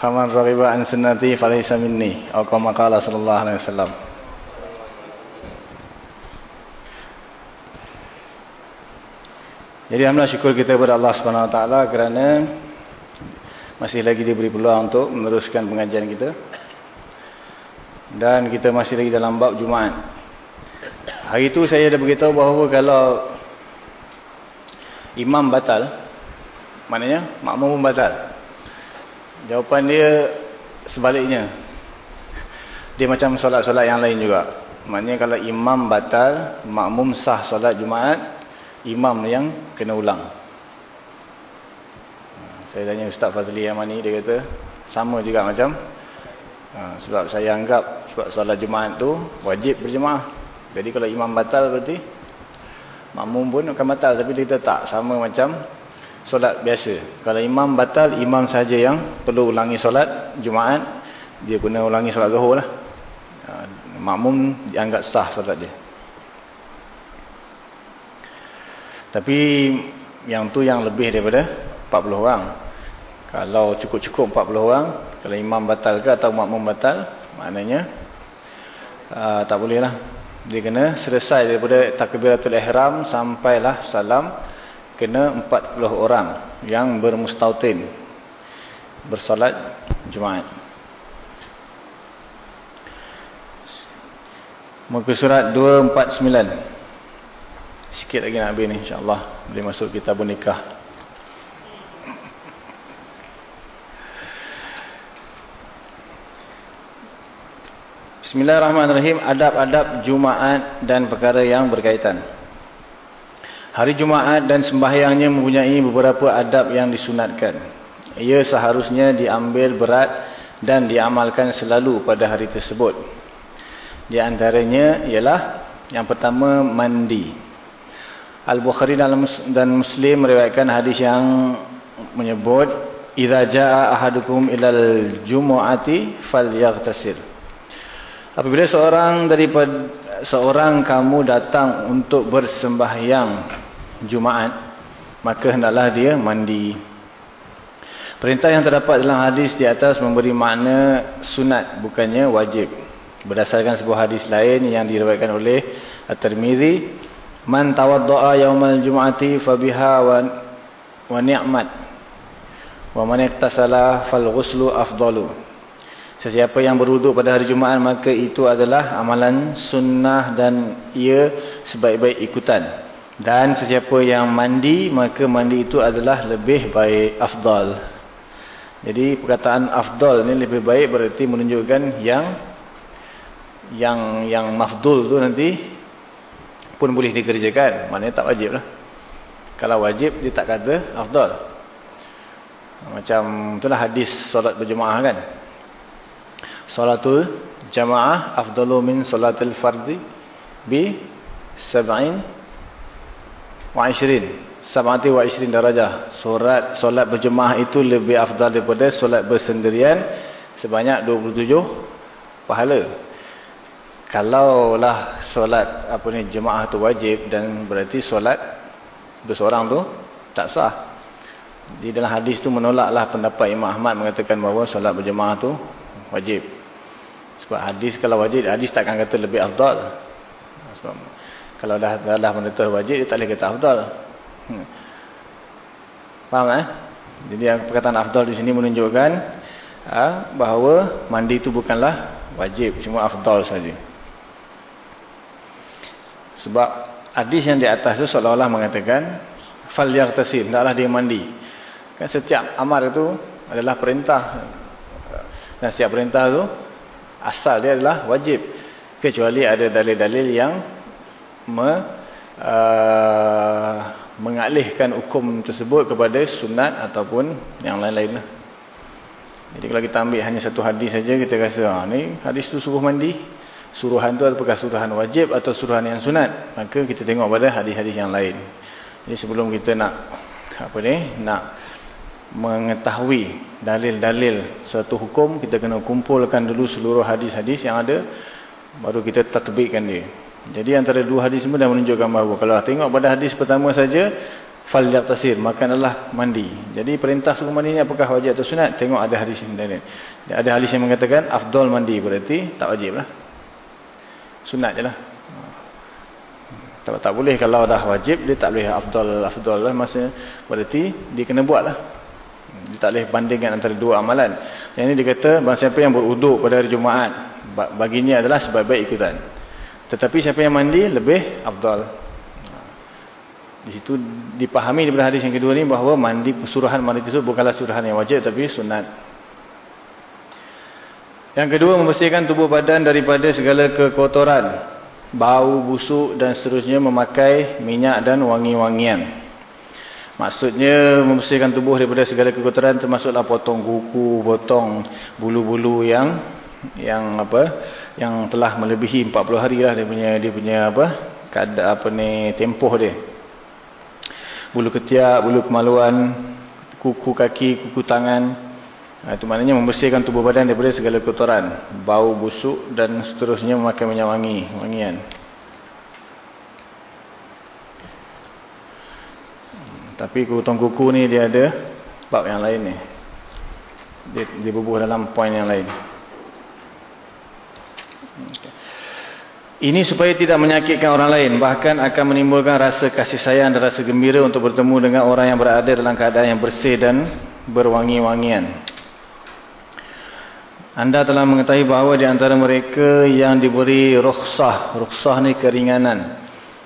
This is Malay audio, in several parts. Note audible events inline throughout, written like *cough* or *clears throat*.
Faman raghiba an sunnati falaysa minni atau kama qala sallallahu alaihi wasallam. Jadi alhamdulillah syukur kita kepada Allah Subhanahu wa taala kerana masih lagi diberi peluang untuk meneruskan pengajian kita. Dan kita masih lagi dalam bab Jumaat. Hari itu saya dah beritahu bahawa kalau imam batal maknanya makmum batal Jawapan dia sebaliknya. Dia macam solat-solat yang lain juga. Maknanya kalau imam batal, makmum sah solat Jumaat, imam yang kena ulang. Saya tanya Ustaz Fazli Yamani, dia kata sama juga macam. Ha, sebab saya anggap sebab solat Jumaat tu wajib berjemaah. Jadi kalau imam batal berarti makmum pun akan batal. Tapi dia kata tak, sama macam solat biasa. Kalau imam batal, imam saja yang perlu ulangi solat Jumaat. Dia kena ulangi solat Zuhur lah. Ha, makmum dianggap sah solat dia. Tapi yang tu yang lebih daripada 40 orang. Kalau cukup-cukup 40 orang, kalau imam batal ke atau makmum batal, maknanya uh, tak boleh lah. Dia kena selesai daripada takbiratul ihram sampailah salam kena 40 orang yang bermustautin bersolat Jumaat. Muka surat 249. Sikit lagi nak habis ni insya-Allah boleh masuk kitab nikah. Bismillahirrahmanirrahim. Adab-adab Jumaat dan perkara yang berkaitan. Hari Jumaat dan sembahyangnya mempunyai beberapa adab yang disunatkan. Ia seharusnya diambil berat dan diamalkan selalu pada hari tersebut. Di antaranya ialah yang pertama mandi. Al-Bukhari dan Muslim meriwayatkan hadis yang menyebut idza jaa ahadukum ilal jumu'ati falyaghtasil. Apabila seorang daripada seorang kamu datang untuk bersembahyang Jumaat, maka hendaklah dia mandi. Perintah yang terdapat dalam hadis di atas memberi makna sunat, bukannya wajib. Berdasarkan sebuah hadis lain yang diriwayatkan oleh At-Tirmizi, "Man tawaddaa yaumal jum'ati fabiha wa wa ni'mat. Wa man iktasala fal ghuslu afdalu." Sesiapa yang berwuduk pada hari Jumaat maka itu adalah amalan sunnah dan ia sebaik-baik ikutan. Dan sesiapa yang mandi maka mandi itu adalah lebih baik afdal. Jadi perkataan afdal ni lebih baik berarti menunjukkan yang yang yang mafdul tu nanti pun boleh dikerjakan. Maknanya tak wajib lah. Kalau wajib dia tak kata afdal. Macam itulah hadis solat berjemaah kan. Salatul jamaah afdalu min salatil fardi bi sab'in wa ishirin. Sab'ati wa ishirin darajah. Solat, solat berjemaah itu lebih afdal daripada solat bersendirian sebanyak 27 pahala. Kalaulah solat apa ni jemaah tu wajib dan berarti solat berseorang tu tak sah. Di dalam hadis tu menolaklah pendapat Imam Ahmad mengatakan bahawa solat berjemaah tu wajib. Sebab hadis kalau wajib, hadis takkan kata lebih afdal. Sebab kalau dah dah menentu wajib, dia tak boleh kata afdal. Hmm. Faham eh? Jadi perkataan afdal di sini menunjukkan ha, bahawa mandi itu bukanlah wajib cuma afdal saja sebab hadis yang di atas itu seolah-olah mengatakan fal yaghtasil hendaklah dia mandi kan setiap amar itu adalah perintah dan setiap perintah itu asal dia adalah wajib kecuali ada dalil-dalil yang me, uh, mengalihkan hukum tersebut kepada sunat ataupun yang lain-lain lah. jadi kalau kita ambil hanya satu hadis saja kita rasa ha, ni hadis tu suruh mandi. Suruhan tu apakah suruhan wajib atau suruhan yang sunat? Maka kita tengok pada hadis-hadis yang lain. Jadi sebelum kita nak apa ni nak mengetahui dalil-dalil suatu hukum kita kena kumpulkan dulu seluruh hadis-hadis yang ada baru kita tatbikkan dia jadi antara dua hadis semua dah menunjukkan bahawa kalau tengok pada hadis pertama saja fal yaqtasir makanlah mandi. Jadi perintah suruh mandi ni apakah wajib atau sunat? Tengok ada hadis yang lain ada hadis yang mengatakan afdal mandi berarti tak wajib lah. Sunat je lah. Tak, tak boleh kalau dah wajib dia tak boleh afdal afdal lah maksudnya berarti dia kena buat lah. Dia tak boleh bandingkan antara dua amalan. Yang ini dia kata siapa yang beruduk pada hari Jumaat baginya adalah sebaik-baik ikutan tetapi siapa yang mandi lebih afdal. Di situ dipahami daripada hadis yang kedua ni bahawa mandi suruhan mandi tersebut bukanlah suruhan yang wajib tapi sunat. Yang kedua, membersihkan tubuh badan daripada segala kekotoran, bau, busuk dan seterusnya memakai minyak dan wangi-wangian. Maksudnya membersihkan tubuh daripada segala kekotoran termasuklah potong kuku, potong bulu-bulu yang yang apa yang telah melebihi 40 hari lah dia punya dia punya apa kada apa ni tempoh dia. Bulu ketiak, bulu kemaluan, kuku kaki, kuku tangan, Ha, itu maknanya membersihkan tubuh badan daripada segala kotoran. Bau busuk dan seterusnya memakai minyak wangi. Wangian. Tapi kutong kuku ni dia ada bab yang lain ni. Dia, dia berbuh dalam poin yang lain. Ini supaya tidak menyakitkan orang lain. Bahkan akan menimbulkan rasa kasih sayang dan rasa gembira untuk bertemu dengan orang yang berada dalam keadaan yang bersih dan berwangi-wangian. Anda telah mengetahui bahawa di antara mereka yang diberi rukhsah, rukhsah ni keringanan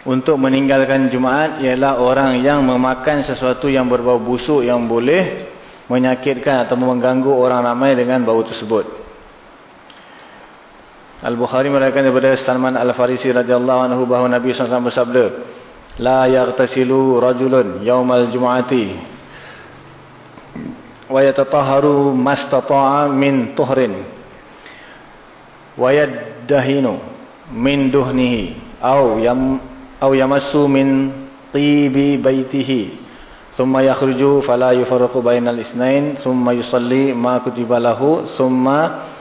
untuk meninggalkan Jumaat ialah orang yang memakan sesuatu yang berbau busuk yang boleh menyakitkan atau mengganggu orang ramai dengan bau tersebut. Al-Bukhari merayakan daripada Salman Al-Farisi radhiyallahu anhu bahawa Nabi SAW bersabda, "La yaghtasilu rajulun yaumal jum'ati wa yatataharu mastata'a min tuhrin wa yaddahinu min duhnihi aw yam aw yamassu min tibi baitihi thumma yakhruju fala yufarriqu bainal isnain thumma yusalli ma kutiba lahu thumma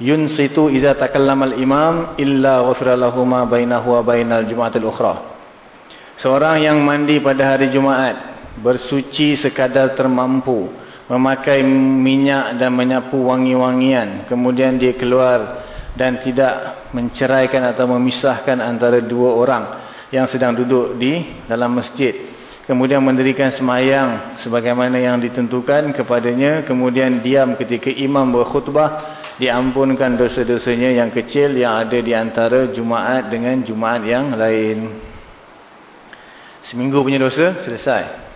yunsitu iza takallama al-imam illa ghafira lahu ma bainahu wa bainal jum'atil ukhra. Seorang yang mandi pada hari Jumaat bersuci sekadar termampu memakai minyak dan menyapu wangi-wangian kemudian dia keluar dan tidak menceraikan atau memisahkan antara dua orang yang sedang duduk di dalam masjid. Kemudian mendirikan semayang sebagaimana yang ditentukan kepadanya kemudian diam ketika imam berkhutbah diampunkan dosa-dosanya yang kecil yang ada di antara Jumaat dengan Jumaat yang lain seminggu punya dosa selesai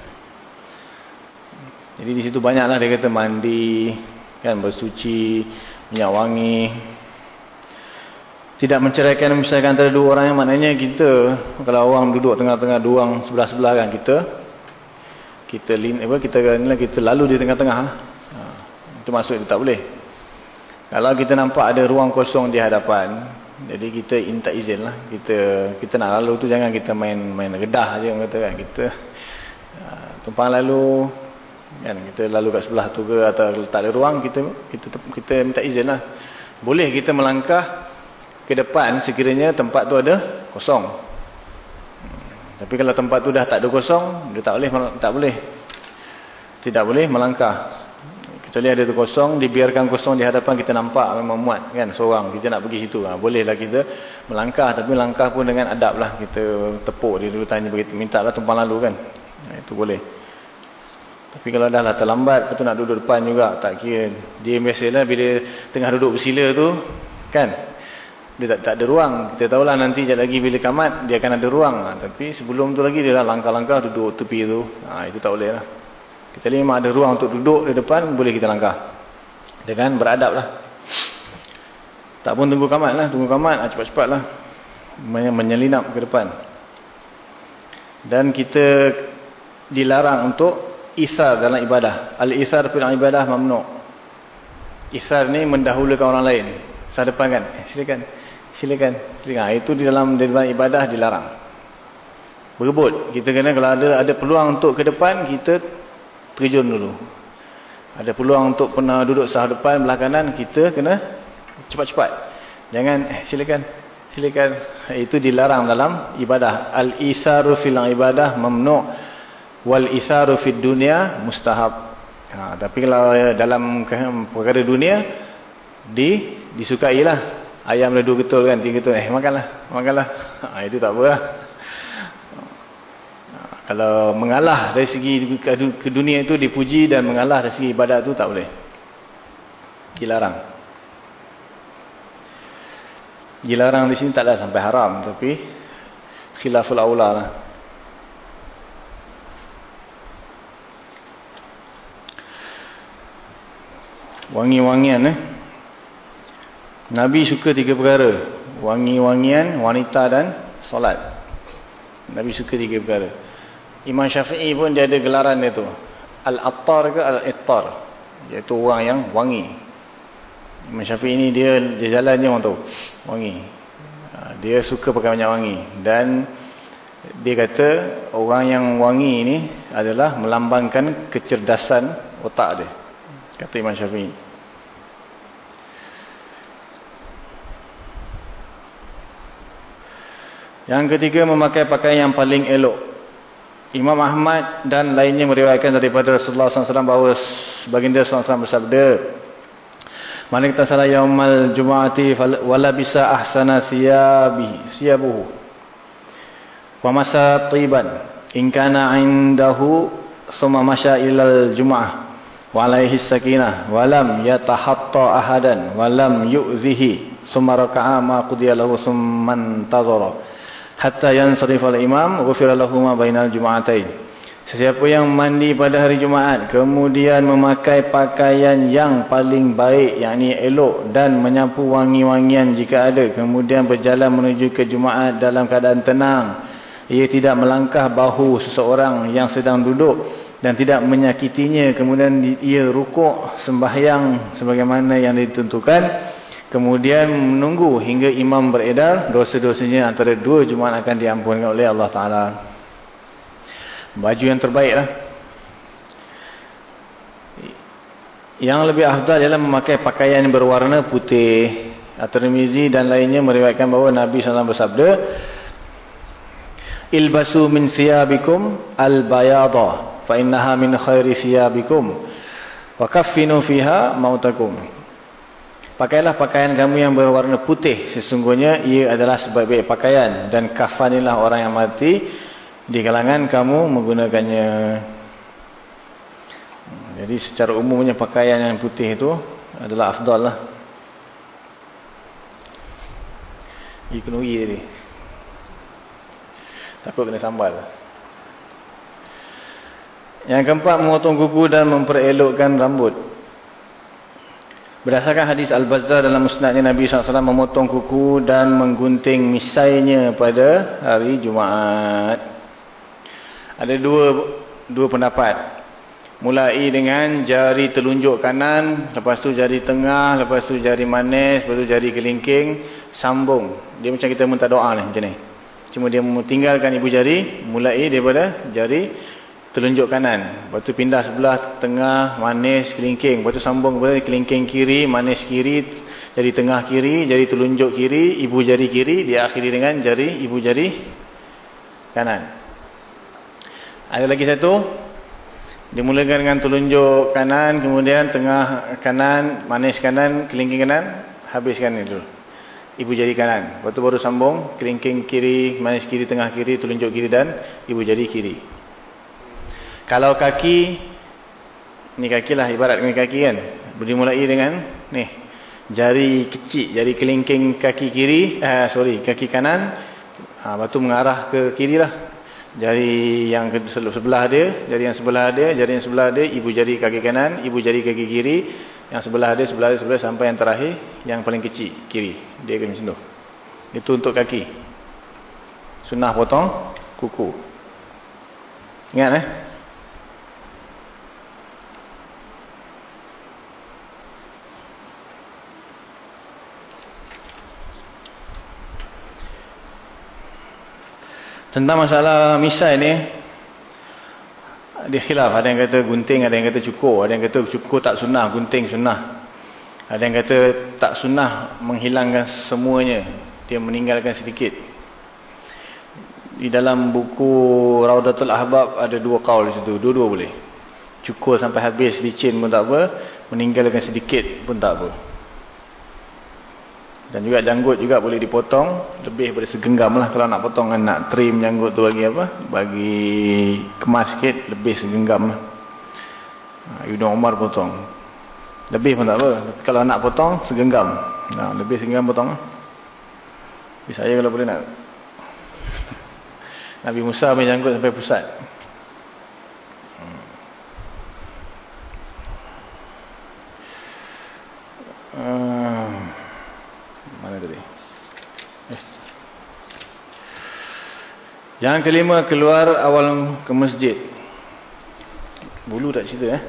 jadi di situ banyaklah dia kata mandi, kan bersuci, minyak wangi. Tidak menceraikan misalkan antara dua orang yang maknanya kita kalau orang duduk tengah-tengah dua orang sebelah-sebelah kan kita kita lin kita kita lalu di tengah-tengah. Ha, itu maksud dia tak boleh. Kalau kita nampak ada ruang kosong di hadapan, jadi kita minta izin lah. Kita kita nak lalu tu jangan kita main main redah aja kata kan. Kita uh, tumpang lalu kan. Kita lalu kat sebelah tu ke atau tak ada ruang kita kita kita minta izin lah. Boleh kita melangkah ke depan sekiranya tempat tu ada kosong. Tapi kalau tempat tu dah tak ada kosong dia tak boleh tak boleh. Tidak boleh melangkah kecuali ada tu kosong dibiarkan kosong di hadapan kita nampak memang muat kan seorang kita nak pergi situ ha, bolehlah kita melangkah tapi langkah pun dengan adab lah kita tepuk dia dulu tanya minta lah tumpang lalu kan ha, itu boleh Tapi kalau dah lah terlambat, betul nak duduk depan juga, tak kira. Dia biasalah bila tengah duduk bersila tu, kan? Dia tak, tak ada ruang. Kita tahulah nanti sekejap lagi bila kamat, dia akan ada ruang. Ha, tapi sebelum tu lagi, dia dah langkah-langkah duduk tepi tu. Ha, itu tak boleh lah. Kita memang ada ruang untuk duduk di depan, boleh kita langkah. Dengan beradab lah. Tak pun tunggu kamat lah. Tunggu kamat, ha, cepat-cepat lah. Menyelinap ke depan. Dan kita dilarang untuk isar dalam ibadah. Al-isar fil ibadah mamnu. Isar ni mendahulukan orang lain. Sadepankan. Eh, silakan. Silakan. Silakan. Ha, itu di dalam di dalam ibadah dilarang. Berebut. Kita kena kalau ada ada peluang untuk ke depan, kita terjun dulu. Ada peluang untuk pernah duduk sah depan belah kanan, kita kena cepat-cepat. Jangan eh, silakan. Silakan. Itu dilarang dalam ibadah. Al-isaru fil ibadah mamnu wal isaru fid dunya mustahab ha, tapi kalau dalam perkara dunia di disukailah ayam ledu betul kan tiga betul eh makanlah makanlah ha, itu tak apa lah. Kalau mengalah dari segi ke dunia itu dipuji dan mengalah dari segi ibadat itu tak boleh dilarang dilarang di sini tak taklah sampai haram tapi khilaful aula lah wangi-wangian eh. Nabi suka tiga perkara. Wangi-wangian, wanita dan solat. Nabi suka tiga perkara. Imam Syafi'i pun dia ada gelaran dia tu. Al-Attar ke Al-Ittar. Iaitu orang yang wangi. Imam Syafi'i ni dia, dia jalan je orang tu. Wangi. Ha, dia suka pakai banyak wangi. Dan dia kata orang yang wangi ni adalah melambangkan kecerdasan otak dia. Kata Imam Syafi'i. Yang ketiga memakai pakaian yang paling elok. Imam Ahmad dan lainnya meriwayatkan daripada Rasulullah SAW bahawa baginda SAW bersabda. Mana kita yaumal jum'ati wala bisa ahsana siyabi siyabuhu. Wa masa tiban. In kana indahu summa masya ilal jum'ah walaihi sakinah walam yatahatta ahadan walam yu'zihi summa raka'a ma qudiya lahu summan tazara hatta yansarifa al-imam ghufira lahu ma bainal jum'atain Sesiapa yang mandi pada hari Jumaat kemudian memakai pakaian yang paling baik yakni elok dan menyapu wangi-wangian jika ada kemudian berjalan menuju ke Jumaat dalam keadaan tenang. Ia tidak melangkah bahu seseorang yang sedang duduk dan tidak menyakitinya. Kemudian ia rukuk sembahyang sebagaimana yang ditentukan kemudian menunggu hingga imam beredar dosa-dosanya antara dua Jumaat akan diampunkan oleh Allah Ta'ala. Baju yang terbaik lah. Yang lebih afdal ialah memakai pakaian berwarna putih. At-Tirmizi dan lainnya meriwayatkan bahawa Nabi SAW bersabda ilbasu min siyabikum al-bayadah fa innaha min khairi thiyabikum wa kaffinu fiha mautakum pakailah pakaian kamu yang berwarna putih. Sesungguhnya ia adalah sebaik-baik pakaian. Dan kafanilah orang yang mati di kalangan kamu menggunakannya. Jadi secara umumnya pakaian yang putih itu adalah afdal lah. Ikunuri tadi takut kena sambal. Yang keempat, memotong kuku dan memperelokkan rambut. Berdasarkan hadis Al-Bazzar dalam musnadnya Nabi SAW memotong kuku dan menggunting misainya pada hari Jumaat. Ada dua dua pendapat. Mulai dengan jari telunjuk kanan, lepas tu jari tengah, lepas tu jari manis, lepas tu jari kelingking, sambung. Dia macam kita minta doa ni macam ni. Cuma dia tinggalkan ibu jari, mulai daripada jari telunjuk kanan. Lepas tu pindah sebelah tengah, manis, kelingking. Lepas tu sambung kepada kelingking kiri, manis kiri, jari tengah kiri, jari telunjuk kiri, ibu jari kiri, dia akhiri dengan jari ibu jari kanan. Ada lagi satu. Dimulakan dengan telunjuk kanan, kemudian tengah kanan, manis kanan, kelingking kanan, habiskan dulu. Ibu jari kanan. Lepas tu baru sambung, kelingking kiri, manis kiri, tengah kiri, telunjuk kiri dan ibu jari kiri. Kalau kaki Ni kaki lah ibarat dengan kaki kan. Dimulai dengan ni. Jari kecil, jari kelingking kaki kiri, eh, sorry, kaki kanan. Ha, lepas tu mengarah ke kiri lah. Jari yang sebelah dia, jari yang sebelah dia, jari yang sebelah dia, ibu jari kaki kanan, ibu jari kaki kiri. Yang sebelah dia, sebelah dia, sebelah sampai yang terakhir, yang paling kecil, kiri. Dia macam tu. Itu untuk kaki. Sunnah potong kuku. Ingat eh? Tentang masalah misai ni, dia khilaf. Ada yang kata gunting, ada yang kata cukur. Ada yang kata cukur tak sunnah, gunting sunnah. Ada yang kata tak sunnah menghilangkan semuanya. Dia meninggalkan sedikit. Di dalam buku Raudatul Ahbab ada dua kaul di situ. Dua-dua boleh. Cukur sampai habis licin pun tak apa. Meninggalkan sedikit pun tak apa. Dan juga janggut juga boleh dipotong. Lebih daripada segenggam lah. Kalau nak potong kan nak trim janggut tu bagi apa? Bagi kemas sikit. Lebih segenggam lah. Ha, Ibn Umar potong. Lebih pun tak apa. Kalau nak potong, segenggam. Nah, lebih segenggam potong lah. Tapi saya kalau boleh nak. *laughs* Nabi Musa punya janggut sampai pusat. Yang kelima keluar awal ke masjid. Bulu tak cerita eh.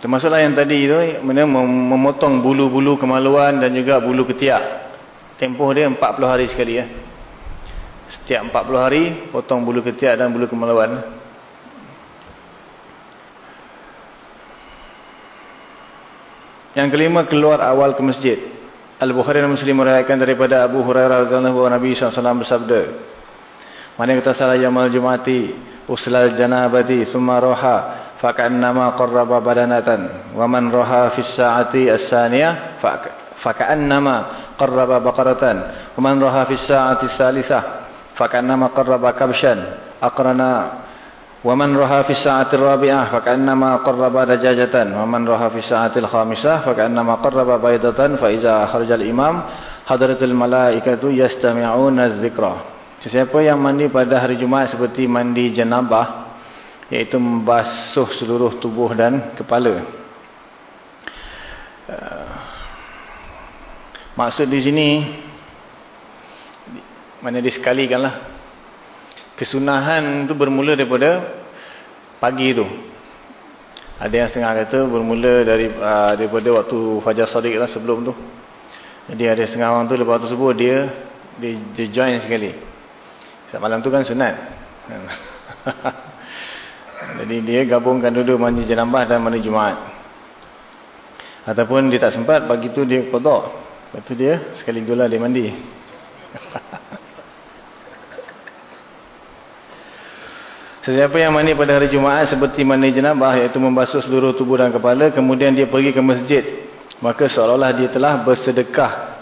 Termasuklah yang tadi tu memotong bulu-bulu kemaluan dan juga bulu ketiak. Tempoh dia 40 hari sekali eh. Setiap 40 hari potong bulu ketiak dan bulu kemaluan. Yang kelima keluar awal ke masjid. Al-Bukhari dan Muslim meriwayatkan daripada Abu Hurairah radhiyallahu anhu Nabi SAW bersabda Mana kata salah yaumul jumati uslal janabati thumma roha faka'annama qarraba badanatan wa man roha fis sa'ati as-saniyah faka'annama qarraba baqaratan wa man roha fis sa'ati as-salisah faka'annama qarraba kabshan aqrana ومن رها في الساعة الرابعة فكأنما قرب دجاجة ومن رها في الساعة الخامسة فكأنما قرب بيضة فإذا خرج الإمام حضرت الملائكة يستمعون الذكرى Sesiapa yang mandi pada hari Jumaat seperti mandi jenabah iaitu membasuh seluruh tubuh dan kepala. Uh, maksud di sini mana disekalikanlah kesunahan tu bermula daripada pagi tu. Ada yang setengah kata bermula dari uh, daripada waktu Fajar Sadiq lah sebelum tu. Jadi ada setengah orang tu lepas tu subuh dia, dia, dia join sekali. Sebab malam tu kan sunat. *laughs* Jadi dia gabungkan dulu mandi jenambah dan mandi Jumaat. Ataupun dia tak sempat, pagi tu dia kodok. Lepas tu dia sekali dua dia mandi. *laughs* Sesiapa yang mandi pada hari Jumaat seperti mandi jenabah iaitu membasuh seluruh tubuh dan kepala kemudian dia pergi ke masjid maka seolah-olah dia telah bersedekah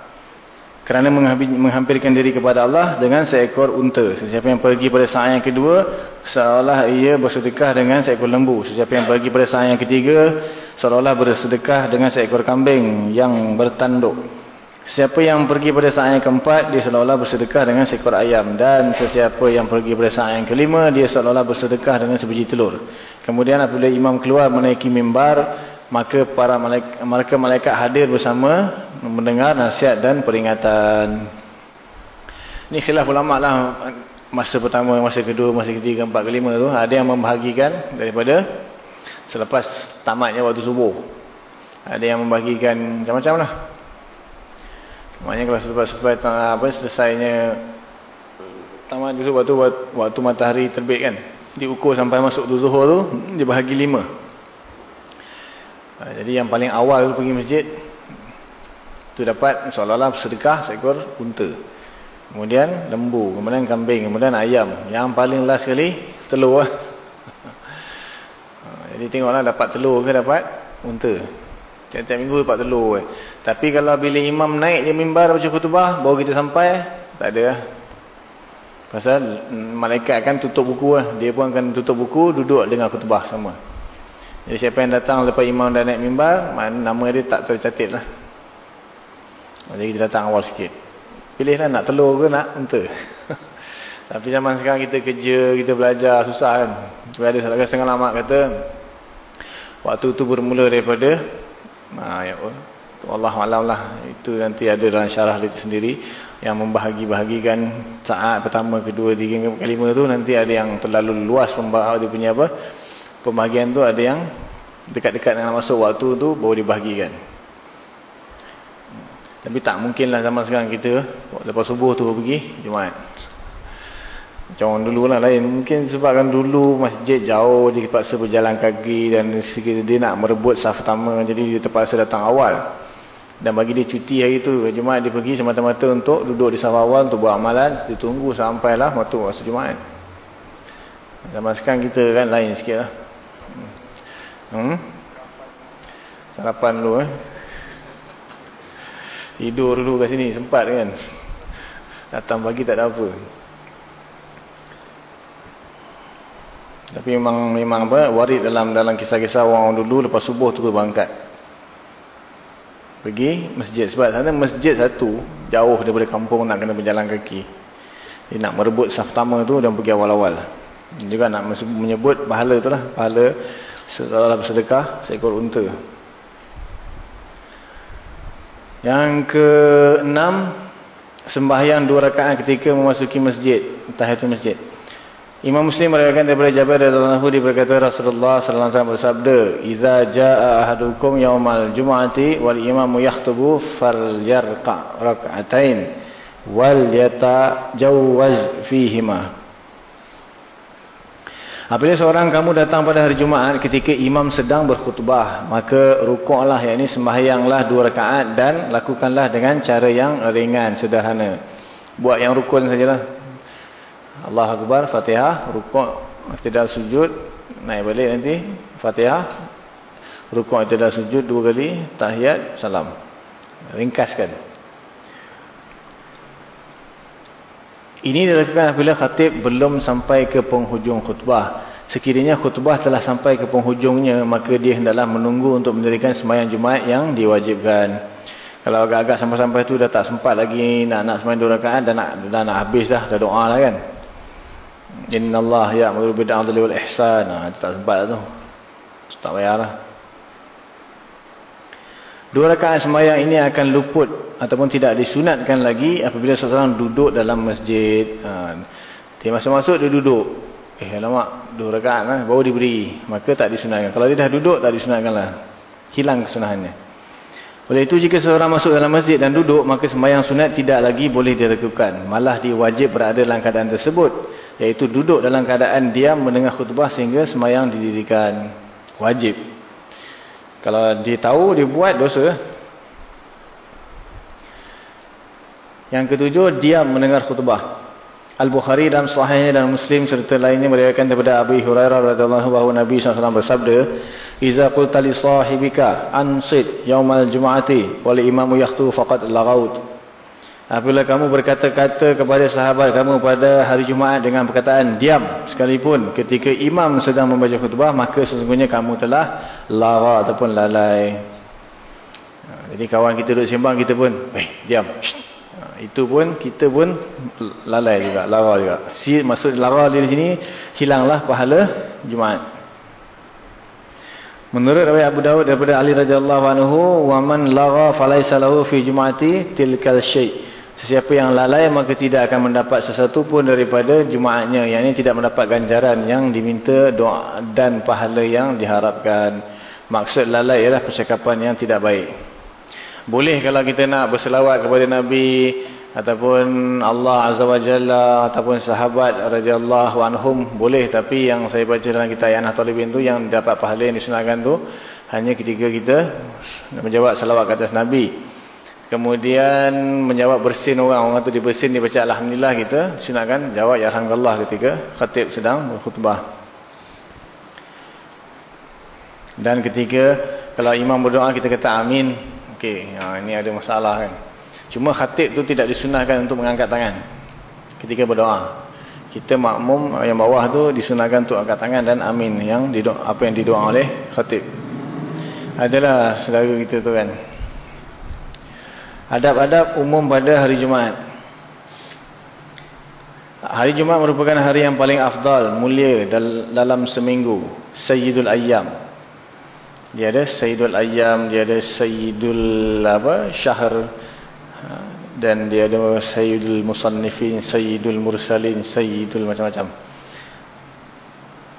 kerana menghampirkan diri kepada Allah dengan seekor unta. Sesiapa yang pergi pada saat yang kedua seolah ia bersedekah dengan seekor lembu. Sesiapa yang pergi pada saat yang ketiga seolah-olah bersedekah dengan seekor kambing yang bertanduk. Siapa yang pergi pada saat yang keempat, dia seolah-olah bersedekah dengan seekor ayam. Dan sesiapa yang pergi pada saat yang kelima, dia seolah-olah bersedekah dengan sebiji telur. Kemudian apabila imam keluar menaiki mimbar, maka para malaikat, mereka malaikat hadir bersama mendengar nasihat dan peringatan. Ini khilaf ulama lah masa pertama, masa kedua, masa ketiga, keempat, kelima tu. Ada yang membahagikan daripada selepas tamatnya waktu subuh. Ada yang membahagikan macam-macam lah. Maknanya kalau selepas-selepas apa selesainya tamat dulu waktu waktu matahari terbit kan. Diukur sampai masuk tu zuhur tu dia bahagi lima. Ha, jadi yang paling awal tu pergi masjid tu dapat seolah-olah sedekah seekor unta. Kemudian lembu, kemudian kambing, kemudian ayam. Yang paling last sekali telur. *laughs* Ha, jadi tengoklah dapat telur ke dapat unta. Tiap-tiap minggu dapat telur. Eh. Tapi kalau bila imam naik dia mimbar baca khutbah, baru kita sampai, tak ada. Pasal malaikat akan tutup buku lah. Dia pun akan tutup buku, duduk dengan khutbah sama. Jadi siapa yang datang lepas imam dah naik mimbar, nama dia tak tercatat lah. Jadi kita datang awal sikit. Pilihlah nak telur ke nak unta. *laughs* Tapi zaman sekarang kita kerja, kita belajar, susah kan. Tapi ada salah lama kata, waktu tu bermula daripada, nah, ya Allah. Allah lah. Itu nanti ada dalam syarah itu sendiri yang membahagi-bahagikan saat pertama, kedua, tiga, kelima tu. Nanti ada yang terlalu luas pembahas dia punya apa pembahagian tu. Ada yang dekat-dekat dengan masuk waktu tu baru dibahagikan. Tapi tak mungkin lah zaman sekarang kita lepas subuh tu pergi Jumaat macam orang dulu lah lain. Mungkin sebabkan dulu masjid jauh dia terpaksa berjalan kaki dan dia nak merebut saf pertama jadi dia terpaksa datang awal. Dan bagi dia cuti hari tu Jumaat dia pergi semata-mata untuk duduk di safar awal untuk buat amalan. Dia tunggu sampailah waktu masa Jumaat. Zaman sekarang kita kan lain sikit lah. Hmm? sarapan dulu eh. Tidur dulu kat sini sempat kan. Datang pagi tak ada apa tapi memang memang apa warid dalam dalam kisah-kisah orang dulu lepas subuh tu berangkat. Pergi masjid sebab sana masjid satu jauh daripada kampung nak kena berjalan kaki. Dia nak merebut saf pertama tu dan pergi awal-awal. Juga nak menyebut pahala tu lah pahala setelah bersedekah seekor unta. Yang ke enam sembahyang dua rakaat ketika memasuki masjid tahiyatul masjid Imam Muslim meriwayatkan daripada Jabir radhiyallahu anhu berkata Rasulullah sallallahu alaihi wasallam bersabda, "Idza jaa ahadukum yaumal jum'ati wal imamu yakhutubu falyarqa rak'atain wal yatajawwaz fihima." Apabila seorang kamu datang pada hari Jumaat ketika imam sedang berkhutbah, maka rukuklah yakni sembahyanglah dua rakaat dan lakukanlah dengan cara yang ringan, sederhana. Buat yang rukun sajalah. Allah Akbar, Fatihah, rukuk, tidak sujud, naik balik nanti, Fatihah, rukuk tidak sujud dua kali, tahiyat, salam. Ringkaskan. Ini dilakukan apabila khatib belum sampai ke penghujung khutbah. Sekiranya khutbah telah sampai ke penghujungnya, maka dia hendaklah menunggu untuk mendirikan semayang Jumaat yang diwajibkan. Kalau agak-agak sampai-sampai tu dah tak sempat lagi nak nak semayang dua rakaat, dah nak, dah nak habis dah, dah doa lah kan. Inna Allah ya'muru bil 'adli wal ihsan. Itu tak sempat tu. Tak payahlah. Dua rakaat sembahyang ini akan luput ataupun tidak disunatkan lagi apabila seseorang duduk dalam masjid. Ha, dia masuk-masuk dia duduk. Eh alamak, dua rakaat lah, baru diberi. Maka tak disunatkan. Kalau dia dah duduk, tak disunatkan lah. Hilang kesunahannya. Oleh itu jika seorang masuk dalam masjid dan duduk maka sembahyang sunat tidak lagi boleh dilakukan. Malah dia wajib berada dalam keadaan tersebut. Iaitu duduk dalam keadaan diam mendengar khutbah sehingga sembahyang didirikan. Wajib. Kalau dia tahu dia buat dosa. Yang ketujuh diam mendengar khutbah. Al-Bukhari dalam sahihnya dan Muslim serta lainnya meriwayatkan daripada Abu Hurairah radhiyallahu anhu Nabi SAW bersabda, "Iza qulta li sahibika ansit yaumal jum'ati wal imamu yakhtu faqad laghaut." Apabila kamu berkata-kata kepada sahabat kamu pada hari Jumaat dengan perkataan diam sekalipun ketika imam sedang membaca khutbah maka sesungguhnya kamu telah lara ataupun lalai. Jadi kawan kita duduk sembang kita pun, "Eh, diam." Shh itu pun kita pun lalai juga, lara juga. Si maksud lara di sini hilanglah pahala Jumaat. Menurut riwayat Abu Dawud daripada Ali radhiyallahu anhu, "Wa man lara falaysa lahu fi Jum'ati tilkal syai'." Sesiapa yang lalai maka tidak akan mendapat sesuatu pun daripada Jumaatnya. Yang ini tidak mendapat ganjaran yang diminta doa dan pahala yang diharapkan. Maksud lalai ialah percakapan yang tidak baik. Boleh kalau kita nak berselawat kepada Nabi ataupun Allah Azza wa Jalla ataupun sahabat radhiyallahu anhum boleh tapi yang saya baca dalam kitab Ayanah Talibin tu yang dapat pahala yang disunatkan tu hanya ketika kita menjawab selawat ke atas Nabi. Kemudian menjawab bersin orang, orang tu dibersin dia baca alhamdulillah kita sunatkan jawab ya alhamdulillah ketika khatib sedang berkhutbah. Dan ketika kalau imam berdoa kita kata amin Okey, ha, ini ada masalah kan. Cuma khatib tu tidak disunahkan untuk mengangkat tangan ketika berdoa. kita makmum yang bawah tu disunahkan untuk angkat tangan dan amin yang didoa, apa yang didoa oleh khatib. Adalah saudara kita tu kan. Adab-adab umum pada hari Jumaat. Hari Jumaat merupakan hari yang paling afdal, mulia dalam seminggu. Sayyidul Ayyam. Dia ada Sayyidul Ayyam, dia ada Sayyidul apa? Syahr dan dia ada Sayyidul Musannifin, Sayyidul Mursalin, Sayyidul macam-macam.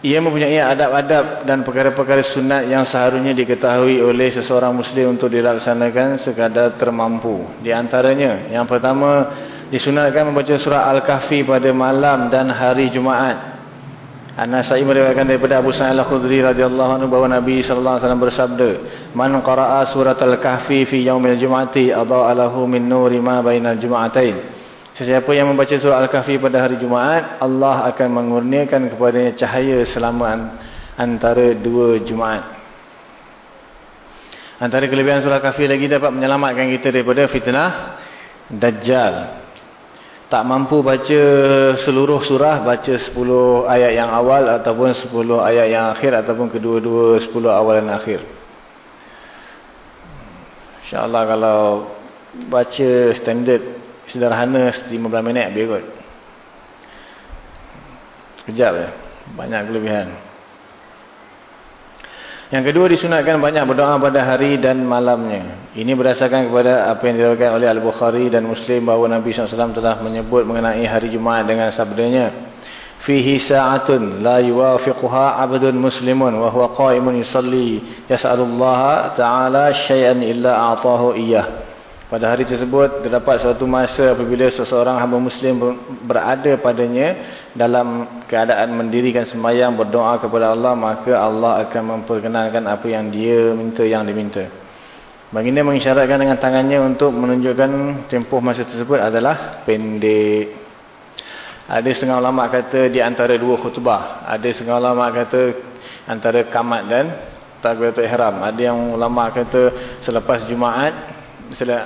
Ia mempunyai adab-adab dan perkara-perkara sunat yang seharusnya diketahui oleh seseorang Muslim untuk dilaksanakan sekadar termampu. Di antaranya, yang pertama, disunatkan membaca surah Al-Kahfi pada malam dan hari Jumaat. An-Nasai meriwayatkan daripada Abu Sa'id Al-Khudri radhiyallahu anhu bahwa Nabi sallallahu alaihi wasallam bersabda, "Man qara'a surat Al-Kahfi fi yaumil jum'ati adha'a lahu min nuri ma bainal jum'atain." Sesiapa yang membaca surah Al-Kahfi pada hari Jumaat, Allah akan mengurniakan kepadanya cahaya selama antara dua Jumaat. Antara kelebihan surah Al-Kahfi lagi dapat menyelamatkan kita daripada fitnah Dajjal tak mampu baca seluruh surah, baca 10 ayat yang awal ataupun 10 ayat yang akhir ataupun kedua-dua 10 awal dan akhir. InsyaAllah kalau baca standard sederhana 15 minit habis kot. Sekejap ya. Banyak kelebihan. Yang kedua disunatkan banyak berdoa pada hari dan malamnya. Ini berdasarkan kepada apa yang diriwayatkan oleh Al-Bukhari dan Muslim bahawa Nabi SAW telah menyebut mengenai hari Jumaat dengan sabdanya. Fihi sa'atun la yuwafiquha abdun muslimun wa huwa qa'imun yusalli yas'alullaha ta'ala syai'an illa a'tahu iyyah. Pada hari tersebut terdapat suatu masa apabila seseorang hamba muslim berada padanya dalam keadaan mendirikan sembahyang berdoa kepada Allah maka Allah akan memperkenalkan apa yang dia minta yang diminta. Baginda mengisyaratkan dengan tangannya untuk menunjukkan tempoh masa tersebut adalah pendek. Ada setengah ulama kata di antara dua khutbah. Ada setengah ulama kata antara kamat dan takbiratul ihram. Ada yang ulama kata selepas Jumaat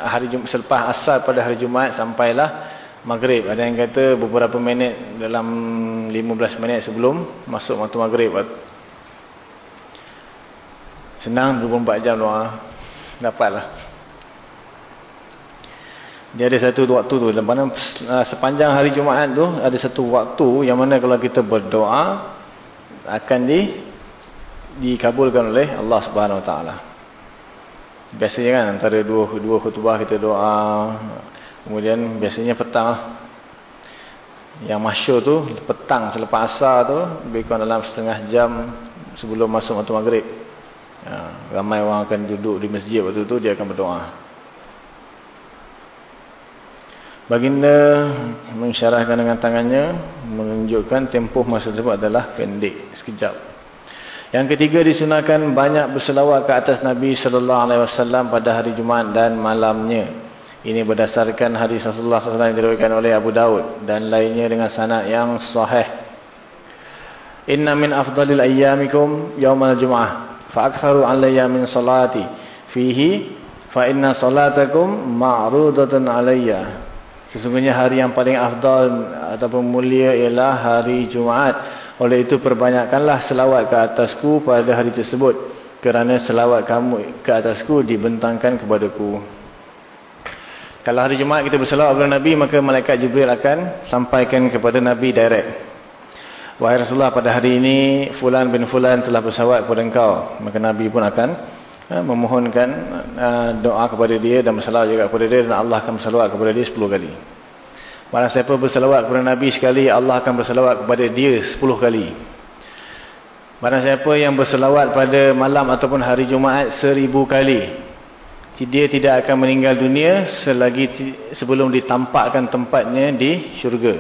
hari selepas asar pada hari Jumaat sampailah maghrib. Ada yang kata beberapa minit dalam 15 minit sebelum masuk waktu maghrib. Senang 24 jam doa. Dapatlah. Dia ada satu waktu tu. Uh, sepanjang hari Jumaat tu ada satu waktu yang mana kalau kita berdoa akan di dikabulkan oleh Allah Subhanahu Wa Taala. Biasanya kan antara dua dua khutbah kita doa. Kemudian biasanya petang lah. Yang masyur tu petang selepas asar tu. Lebih kurang dalam setengah jam sebelum masuk waktu maghrib. Ya, ramai orang akan duduk di masjid waktu tu dia akan berdoa. Baginda mensyarahkan dengan tangannya menunjukkan tempoh masa tersebut adalah pendek sekejap. Yang ketiga disunahkan banyak berselawat ke atas Nabi sallallahu alaihi wasallam pada hari Jumaat dan malamnya. Ini berdasarkan hadis Rasulullah SAW yang diriwayatkan oleh Abu Daud dan lainnya dengan sanad yang sahih. Inna min afdalil ayyamikum yaumal jum'ah fa aktharu alayya min salati fihi fa inna salatakum ma'rudatun alayya. Sesungguhnya hari yang paling afdal ataupun mulia ialah hari Jumaat. Oleh itu perbanyakkanlah selawat ke atasku pada hari tersebut. Kerana selawat kamu ke atasku dibentangkan kepadaku. Kalau hari Jumaat kita berselawat kepada Nabi, maka Malaikat Jibril akan sampaikan kepada Nabi direct. Wahai Rasulullah pada hari ini, Fulan bin Fulan telah berselawat kepada engkau. Maka Nabi pun akan uh, memohonkan uh, doa kepada dia dan berselawat juga kepada dia. Dan Allah akan berselawat kepada dia 10 kali. Barang siapa bersalawat kepada Nabi sekali, Allah akan bersalawat kepada dia sepuluh kali. Barang siapa yang bersalawat pada malam ataupun hari Jumaat seribu kali, dia tidak akan meninggal dunia selagi sebelum ditampakkan tempatnya di syurga.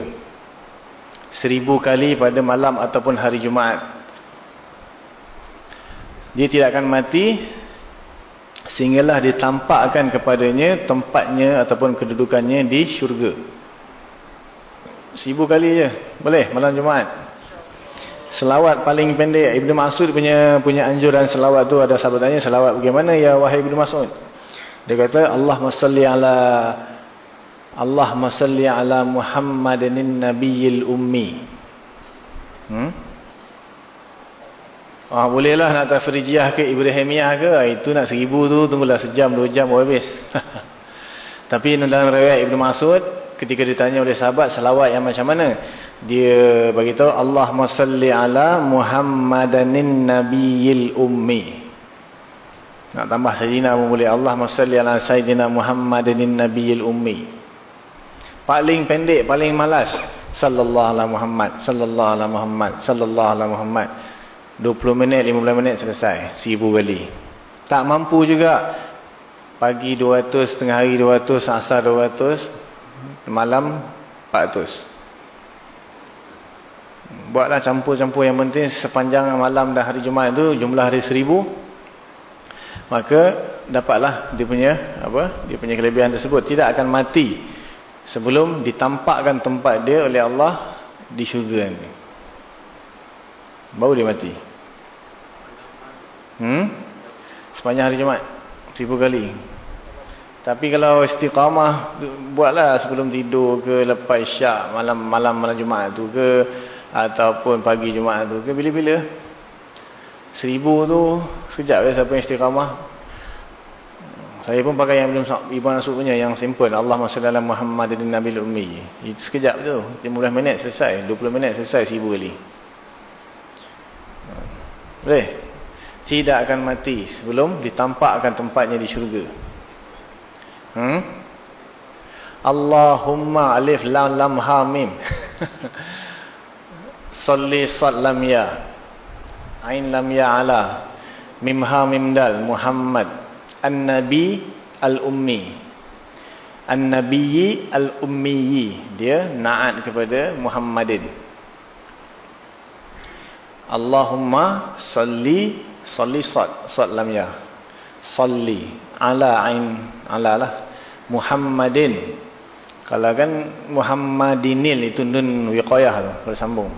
Seribu kali pada malam ataupun hari Jumaat. Dia tidak akan mati sehinggalah ditampakkan kepadanya tempatnya ataupun kedudukannya di syurga. Seribu kali je. Boleh malam Jumaat. Selawat paling pendek. Ibn Mas'ud punya punya anjuran selawat tu ada sahabat tanya selawat bagaimana ya wahai Ibn Mas'ud. Dia kata Allah salli ala Allah salli ala Muhammadin nabiyil ummi. Hmm? Ah bolehlah nak tafrijiyah ke Ibrahimiyah ke itu nak seribu tu tunggulah sejam dua jam habis. *laughs* Tapi dalam riwayat Ibnu Mas'ud ketika ditanya oleh sahabat selawat yang macam mana dia bagi tahu Allahumma salli ala Muhammadanin nabiyil ummi. Nak tambah sayyidina pun boleh Allahumma salli ala sayyidina Muhammadanin nabiyil ummi. Paling pendek paling malas sallallahu ala Muhammad sallallahu ala Muhammad sallallahu ala Muhammad 20 minit 15 minit selesai 1000 kali tak mampu juga pagi 200 tengah hari 200 asar 200 malam 400 buatlah campur-campur yang penting sepanjang malam dan hari Jumaat itu jumlah hari 1000 maka dapatlah dia punya apa dia punya kelebihan tersebut tidak akan mati sebelum ditampakkan tempat dia oleh Allah di syurga nanti. Baru dia mati. Hmm? Sepanjang hari Jumaat. Seribu kali. Tapi kalau istiqamah, buatlah sebelum tidur ke lepas syak, malam malam malam Jumaat tu ke, ataupun pagi Jumaat tu ke, bila-bila. Seribu tu, sekejap ya siapa yang istiqamah. Saya pun pakai yang belum Ibu Nasud punya yang simple. Allahumma salli ala Muhammadin Nabil Ummi. Itu sekejap tu. 15 minit selesai. 20 minit selesai seribu kali. Boleh? Tidak akan mati sebelum ditampakkan tempatnya di syurga. Hmm? Allahumma alif lam lam ha mim. *laughs* Salli sallam ya. Ain lam ya ala. Mim ha mim dal. Muhammad. An-Nabi Al-Ummi. An-Nabiyyi Al-Ummiyi. Dia naat kepada Muhammadin. Allahumma salli salli sad sad lam ya. Salli ala ain ala lah Muhammadin. Kalau kan Muhammadinil itu nun wiqayah tu kalau sambung.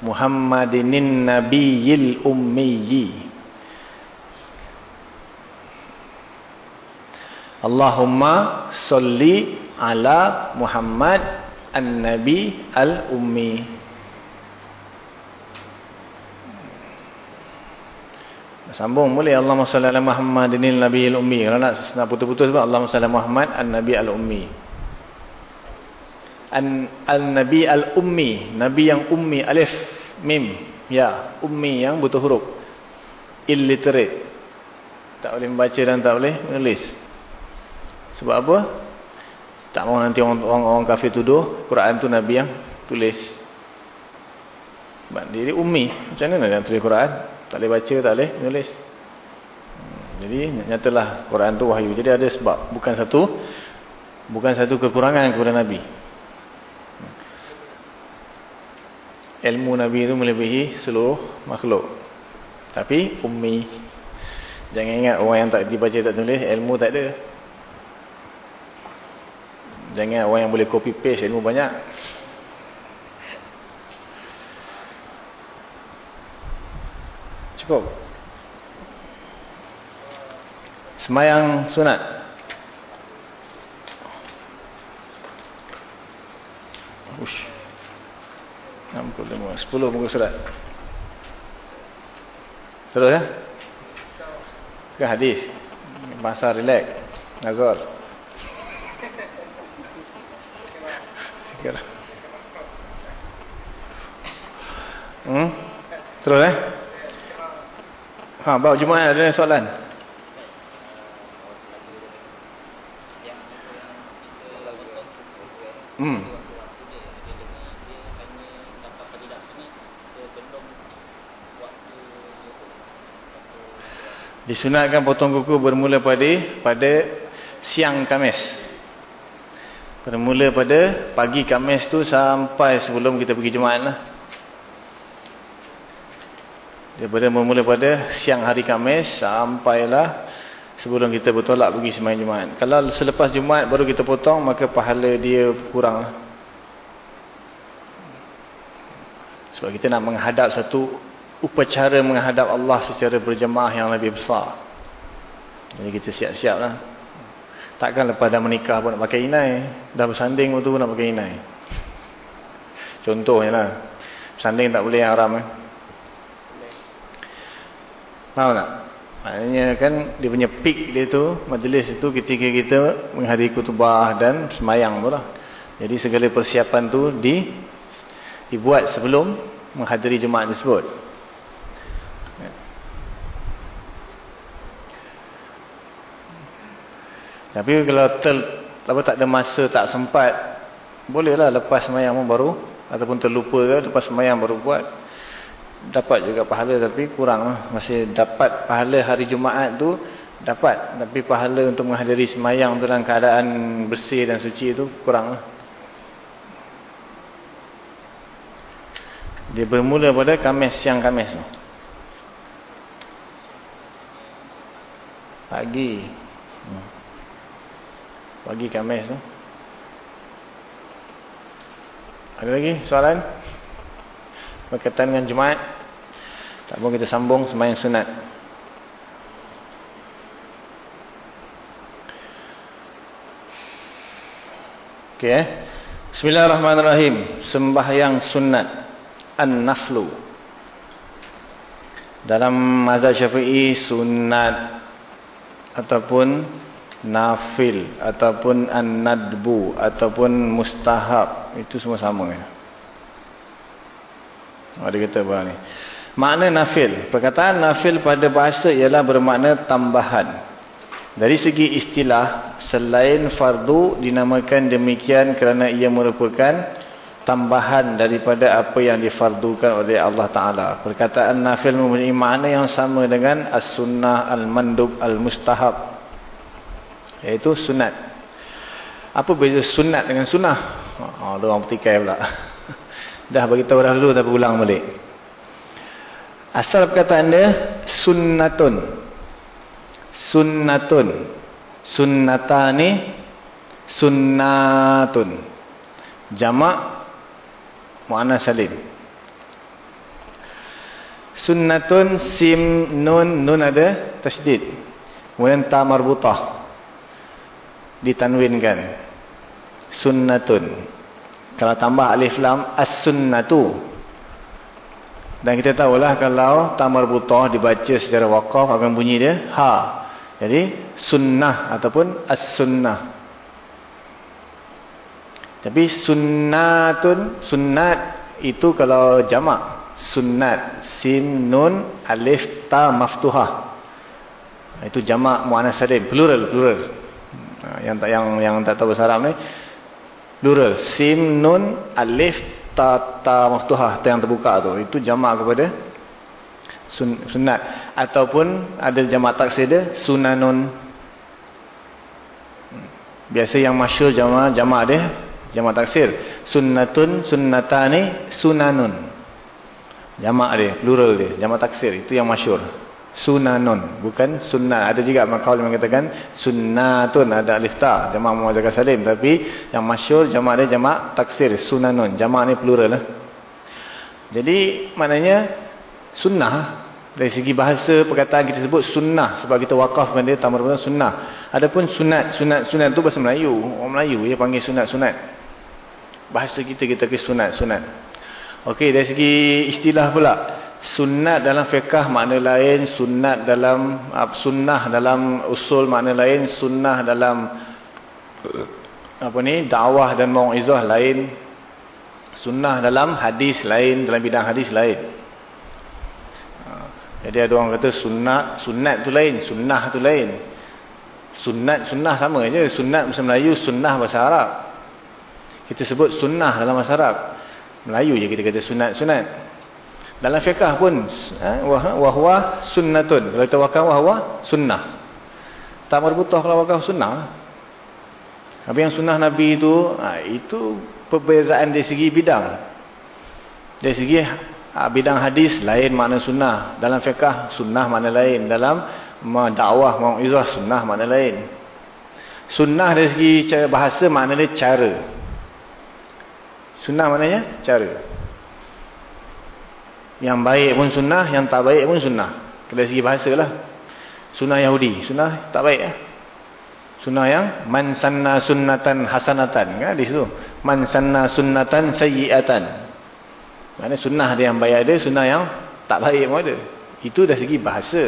Muhammadinin nabiyil ummiyyi. Allahumma salli ala Muhammad an-nabi al-ummi. Sambung boleh Allahumma salli ala Muhammadin nabi al-ummi. Kalau nak, nak putus-putus sebab Allahumma salli Muhammad an-nabi al-ummi. An-nabi al-ummi, nabi yang ummi alif mim ya, ummi yang butuh huruf. Illiterate. Tak boleh membaca dan tak boleh menulis. Sebab apa? Tak mahu nanti orang, orang, orang kafir tuduh Quran tu Nabi yang tulis. Sebab dia, ummi. Macam mana dia tulis Quran? Tak boleh baca, tak boleh. Hmm, jadi nyatalah Quran tu wahyu. Jadi ada sebab. Bukan satu bukan satu kekurangan kepada Nabi. Ilmu Nabi itu melebihi seluruh makhluk. Tapi ummi. Jangan ingat orang yang tak dibaca tak tulis, ilmu tak ada. Jangan orang yang boleh copy paste ilmu banyak. Cukup. Semayang sunat. Ush. 65. 10 muka surat. Terus ya? Ke hadis. Bahasa relax. Nazar. Kira. Hmm? Terus eh? Ha, bawa Jumaat ada soalan. Hmm. Disunatkan potong kuku bermula pada pada siang Khamis. Bermula pada pagi Khamis tu sampai sebelum kita pergi Jumaat lah. Daripada bermula pada siang hari Khamis sampailah sebelum kita bertolak pergi semayang Jumaat. Kalau selepas Jumaat baru kita potong maka pahala dia kurang. Sebab kita nak menghadap satu upacara menghadap Allah secara berjemaah yang lebih besar. Jadi kita siap-siap lah. Takkan lepas dah menikah pun nak pakai inai. Dah bersanding pun nak pakai inai. Contohnya lah. Sanding tak boleh yang haram eh? Faham tak? Maknanya kan dia punya peak dia tu, majlis itu ketika kita menghadiri kutubah dan semayang tu lah. Jadi segala persiapan tu di, dibuat sebelum menghadiri Jumaat tersebut. Tapi kalau ter, apa, tak ada masa, tak sempat, bolehlah lepas semayang pun baru, ataupun terlupa ke, lepas semayang baru buat. Dapat juga pahala tapi kurang lah. Masih dapat pahala hari Jumaat tu, dapat. Tapi pahala untuk menghadiri semayang dalam keadaan bersih dan suci itu kurang lah. Dia bermula pada Kamis, siang Kamis tu. Pagi. Hmm. Pagi Kamis tu. Ada lagi soalan? Berkaitan dengan Jumaat? Tak boleh kita sambung semayang sunat. Okey eh. Bismillahirrahmanirrahim. Sembahyang sunat an-naflu. Dalam mazhab Syafi'i sunat ataupun nafil ataupun an-nadbu ataupun mustahab itu semua sama ya. Ada kata apa ni? Makna nafil. Perkataan nafil pada bahasa ialah bermakna tambahan. Dari segi istilah, selain fardu dinamakan demikian kerana ia merupakan tambahan daripada apa yang difardukan oleh Allah Ta'ala. Perkataan nafil mempunyai makna yang sama dengan as-sunnah, al-mandub, al-mustahab. Iaitu sunat. Apa beza sunat dengan sunnah? Oh, ada orang petikai pula. Dah beritahu dah dulu tapi ulang balik. Asal perkataan dia sunnatun. Sunnatun. Sunnatani sunnatun. Jamak Mu'annas salim. Sunnatun sim nun nun ada tasydid. Kemudian ta marbutah. Ditanwinkan. Sunnatun. Kalau tambah alif lam as-sunnatu. Dan kita tahulah kalau ta marbutah dibaca secara waqaf akan bunyi dia ha. Jadi sunnah ataupun as-sunnah. Tapi sunnatun, sunnat itu kalau jamak. Sunnat, sin, nun, alif, ta, maftuhah. Itu jamak mu'anas salim. Plural, plural. Yang tak yang yang tak tahu bahasa Arab ni. Plural. Sin, nun, alif, ta, ta, maftuhah. Yang terbuka tu. Itu jamak kepada sun, sunnat. Ataupun ada jamak taksir dia. Sunanun. Hmm. Biasa yang masyur jamak, jamak dia jamak taksir sunnatun sunnatani sunanun jamak dia plural dia jamak taksir itu yang masyur sunanun. Bukan sunnah. Ada juga makaul yang mengatakan sunnatun. Ada alif ta. Jamak muazzakar salim. Tapi yang masyur jamak dia jamak taksir. Sunanun. Jamak ni plural lah. jadi maknanya sunnah dari segi bahasa perkataan kita sebut sunnah. Sebab kita wakafkan dia tamar sunnah. Adapun sunat sunat sunat tu bahasa Melayu. Orang Melayu dia panggil sunat sunat. Bahasa kita kita ke sunat sunat. Okey dari segi istilah pula sunat dalam fiqah makna lain sunat dalam uh, sunnah dalam usul makna lain sunnah dalam uh, apa ni dakwah dan mauizah lain sunnah dalam hadis lain dalam bidang hadis lain uh, jadi ada orang kata sunat sunat tu lain sunnah tu lain sunat sunnah sama je sunat bahasa Melayu sunnah bahasa Arab kita sebut sunnah dalam masyarakat. Melayu je kita kata sunat-sunat. Dalam fiqah pun ha, wahwa sunnatun. Kalau kita wakaf wahwa sunnah. Tak merbutah kalau wakaf sunnah. Tapi yang sunnah Nabi itu, ha, itu perbezaan dari segi bidang. Dari segi ha, bidang hadis, lain makna sunnah. Dalam fiqah, sunnah makna lain. Dalam dakwah, ma'izah, sunnah makna lain. Sunnah dari segi bahasa makna dia cara. Sunnah maknanya cara. Yang baik pun sunnah, yang tak baik pun sunnah. Dari segi bahasa lah. Sunnah Yahudi. Sunnah tak baik. Eh? Sunnah yang man sanna sunnatan hasanatan. Kan di situ. Man sanna sunnatan sayyiatan. Maknanya sunnah ada yang baik ada, sunnah yang tak baik pun ada. Itu dari segi bahasa.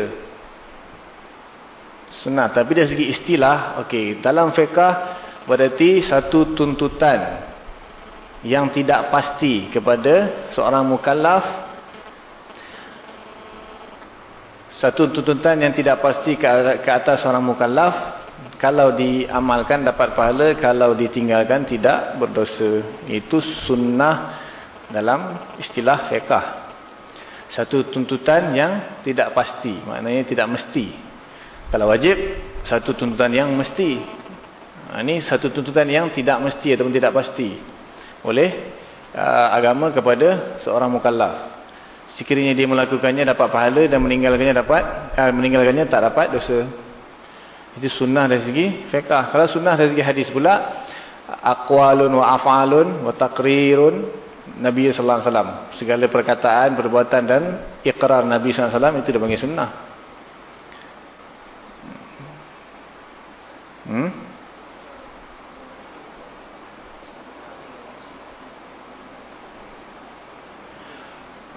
Sunnah. Tapi dari segi istilah, okey, dalam fiqah berarti satu tuntutan yang tidak pasti kepada seorang mukallaf satu tuntutan yang tidak pasti ke atas seorang mukallaf kalau diamalkan dapat pahala kalau ditinggalkan tidak berdosa. Itu sunnah dalam istilah fiqah. Satu tuntutan yang tidak pasti maknanya tidak mesti. Kalau wajib satu tuntutan yang mesti. Ini satu tuntutan yang tidak mesti ataupun tidak pasti. Oleh uh, agama kepada seorang mukallaf sekiranya dia melakukannya dapat pahala dan meninggalkannya dapat uh, meninggalkannya tak dapat dosa. Itu sunnah dari segi fiqah. Kalau sunnah dari segi hadis pula aqwalun wa af'alun wa taqrirun Nabi sallallahu alaihi wasallam. Segala perkataan perbuatan dan iqrar Nabi sallallahu alaihi wasallam itu dipanggil sunnah. Hmm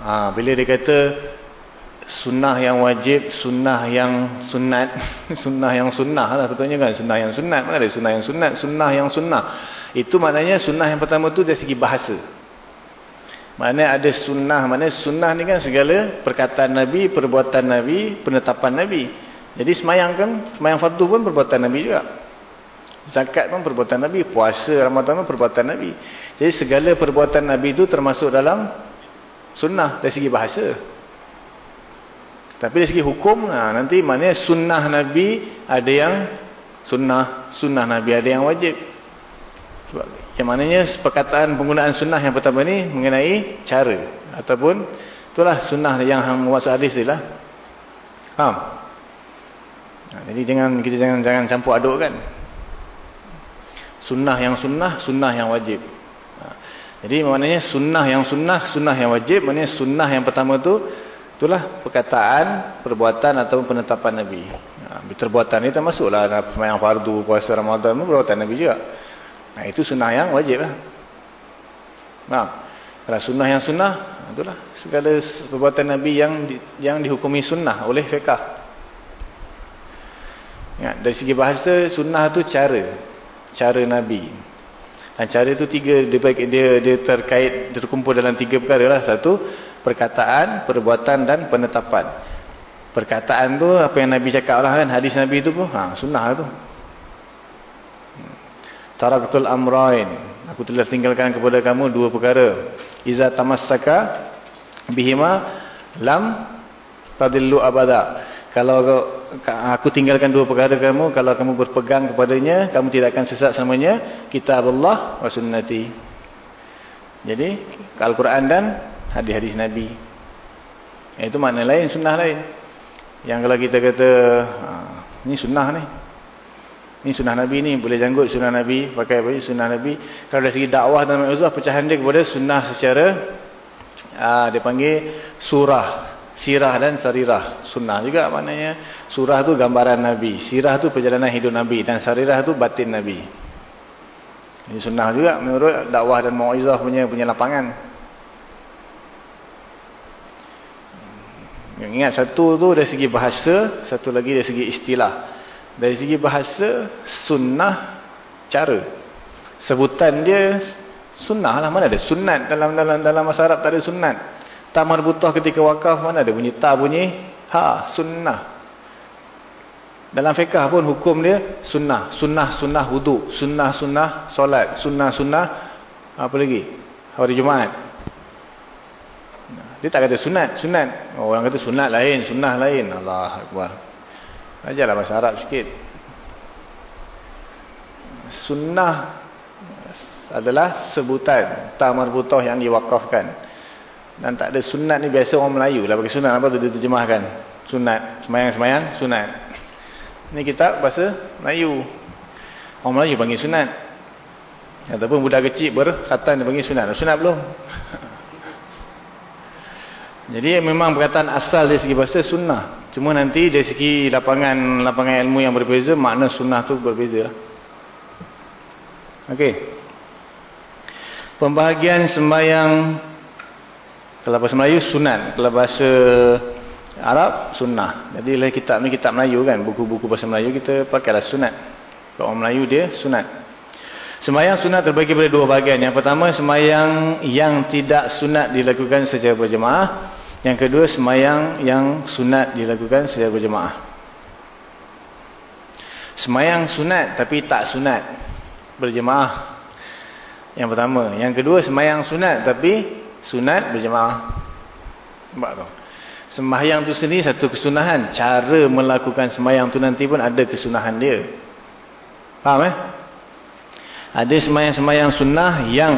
Ha, bila dia kata sunnah yang wajib, sunnah yang sunat, *laughs* sunnah yang sunnah lah betulnya kan, sunnah yang sunat, mana ada sunnah yang sunat, sunnah yang sunnah. Itu maknanya sunnah yang pertama tu dari segi bahasa. Mana ada sunnah, mana sunnah ni kan segala perkataan Nabi, perbuatan Nabi, penetapan Nabi. Jadi semayang kan, semayang fardu pun perbuatan Nabi juga. Zakat pun perbuatan Nabi, puasa Ramadan pun perbuatan Nabi. Jadi segala perbuatan Nabi itu termasuk dalam sunnah dari segi bahasa. Tapi dari segi hukum, nah, nanti maknanya sunnah Nabi ada yang sunnah, sunnah Nabi ada yang wajib. Sebab yang maknanya perkataan penggunaan sunnah yang pertama ni mengenai cara. Ataupun itulah sunnah yang masuk hadis dia lah. Faham? Nah, jadi jangan kita jangan jangan campur aduk kan. Sunnah yang sunnah, sunnah yang wajib. Jadi maknanya sunnah yang sunnah, sunnah yang wajib, maknanya sunnah yang pertama tu itulah perkataan, perbuatan atau penetapan Nabi. Ha, perbuatan ni termasuklah sembahyang fardu, puasa Ramadan, perbuatan Nabi juga. Nah, itu sunnah yang wajib lah. Faham? Kalau sunnah yang sunnah, itulah segala perbuatan Nabi yang yang dihukumi sunnah oleh fiqah. Ya, dari segi bahasa, sunnah tu cara. Cara Nabi. Dan cara itu tiga, dia, dia, dia terkait, terkumpul dalam tiga perkara lah. Satu, perkataan, perbuatan dan penetapan. Perkataan tu apa yang Nabi cakap lah kan, hadis Nabi itu pun, ha, sunnah tu. Taraktul amrain. Aku telah tinggalkan kepada kamu dua perkara. Iza tamassaka bihima lam tadillu abada. Kalau aku tinggalkan dua perkara kamu, kalau kamu berpegang kepadanya, kamu tidak akan sesat selamanya. Kitab Allah wa sunnati. Jadi, Al-Quran dan hadis-hadis Nabi. Itu makna lain, sunnah lain. Yang kalau kita kata, ha, ini sunnah ni. Ini sunnah Nabi ni, boleh janggut sunnah Nabi, pakai baju sunnah Nabi. Kalau dari segi dakwah dan ma'uzah, pecahan dia kepada sunnah secara, aa, ha, dia panggil surah sirah dan sarirah. Sunnah juga maknanya. Surah tu gambaran Nabi. Sirah tu perjalanan hidup Nabi dan sarirah tu batin Nabi. Ini sunnah juga menurut dakwah dan mau'izah punya punya lapangan. Ingat satu tu dari segi bahasa satu lagi dari segi istilah. Dari segi bahasa sunnah cara. Sebutan dia sunnah lah. Mana ada sunat dalam dalam dalam masa Arab tak ada sunat Ta marbutah ketika wakaf mana ada bunyi ta bunyi ha sunnah. Dalam fiqh pun hukum dia sunnah, sunnah sunnah wudu, sunnah sunnah solat, sunnah sunnah apa lagi? Hari Jumaat. Dia tak kata sunat, sunat. Orang kata sunat lain, sunnah lain. Allah akbar. Ajarlah bahasa Arab sikit. Sunnah adalah sebutan ta marbutah yang diwakafkan. Dan tak ada sunat ni biasa orang Melayu lah bagi sunat apa tu dia terjemahkan. Sunat, semayang-semayang, sunat. Ni kita bahasa Melayu. Orang Melayu panggil sunat. Ataupun budak kecil berkatan dia panggil sunat. Sunat belum? *laughs* Jadi memang perkataan asal dari segi bahasa sunnah. Cuma nanti dari segi lapangan lapangan ilmu yang berbeza, makna sunnah tu berbeza. Okey. Pembahagian sembahyang Kalau bahasa Melayu sunat. Kalau bahasa Arab sunnah. Jadi lah kitab ni kitab Melayu kan. Buku-buku bahasa Melayu kita pakailah sunat. Kalau orang Melayu dia sunat. Semayang sunat terbagi pada dua bahagian. Yang pertama semayang yang tidak sunat dilakukan secara berjemaah. Yang kedua semayang yang sunat dilakukan secara berjemaah. Semayang sunat tapi tak sunat berjemaah. Yang pertama. Yang kedua semayang sunat tapi sunat berjemaah. Nampak tak? Sembahyang tu sendiri satu kesunahan. Cara melakukan sembahyang tu nanti pun ada kesunahan dia. Faham eh? Ada sembahyang-sembahyang sunnah yang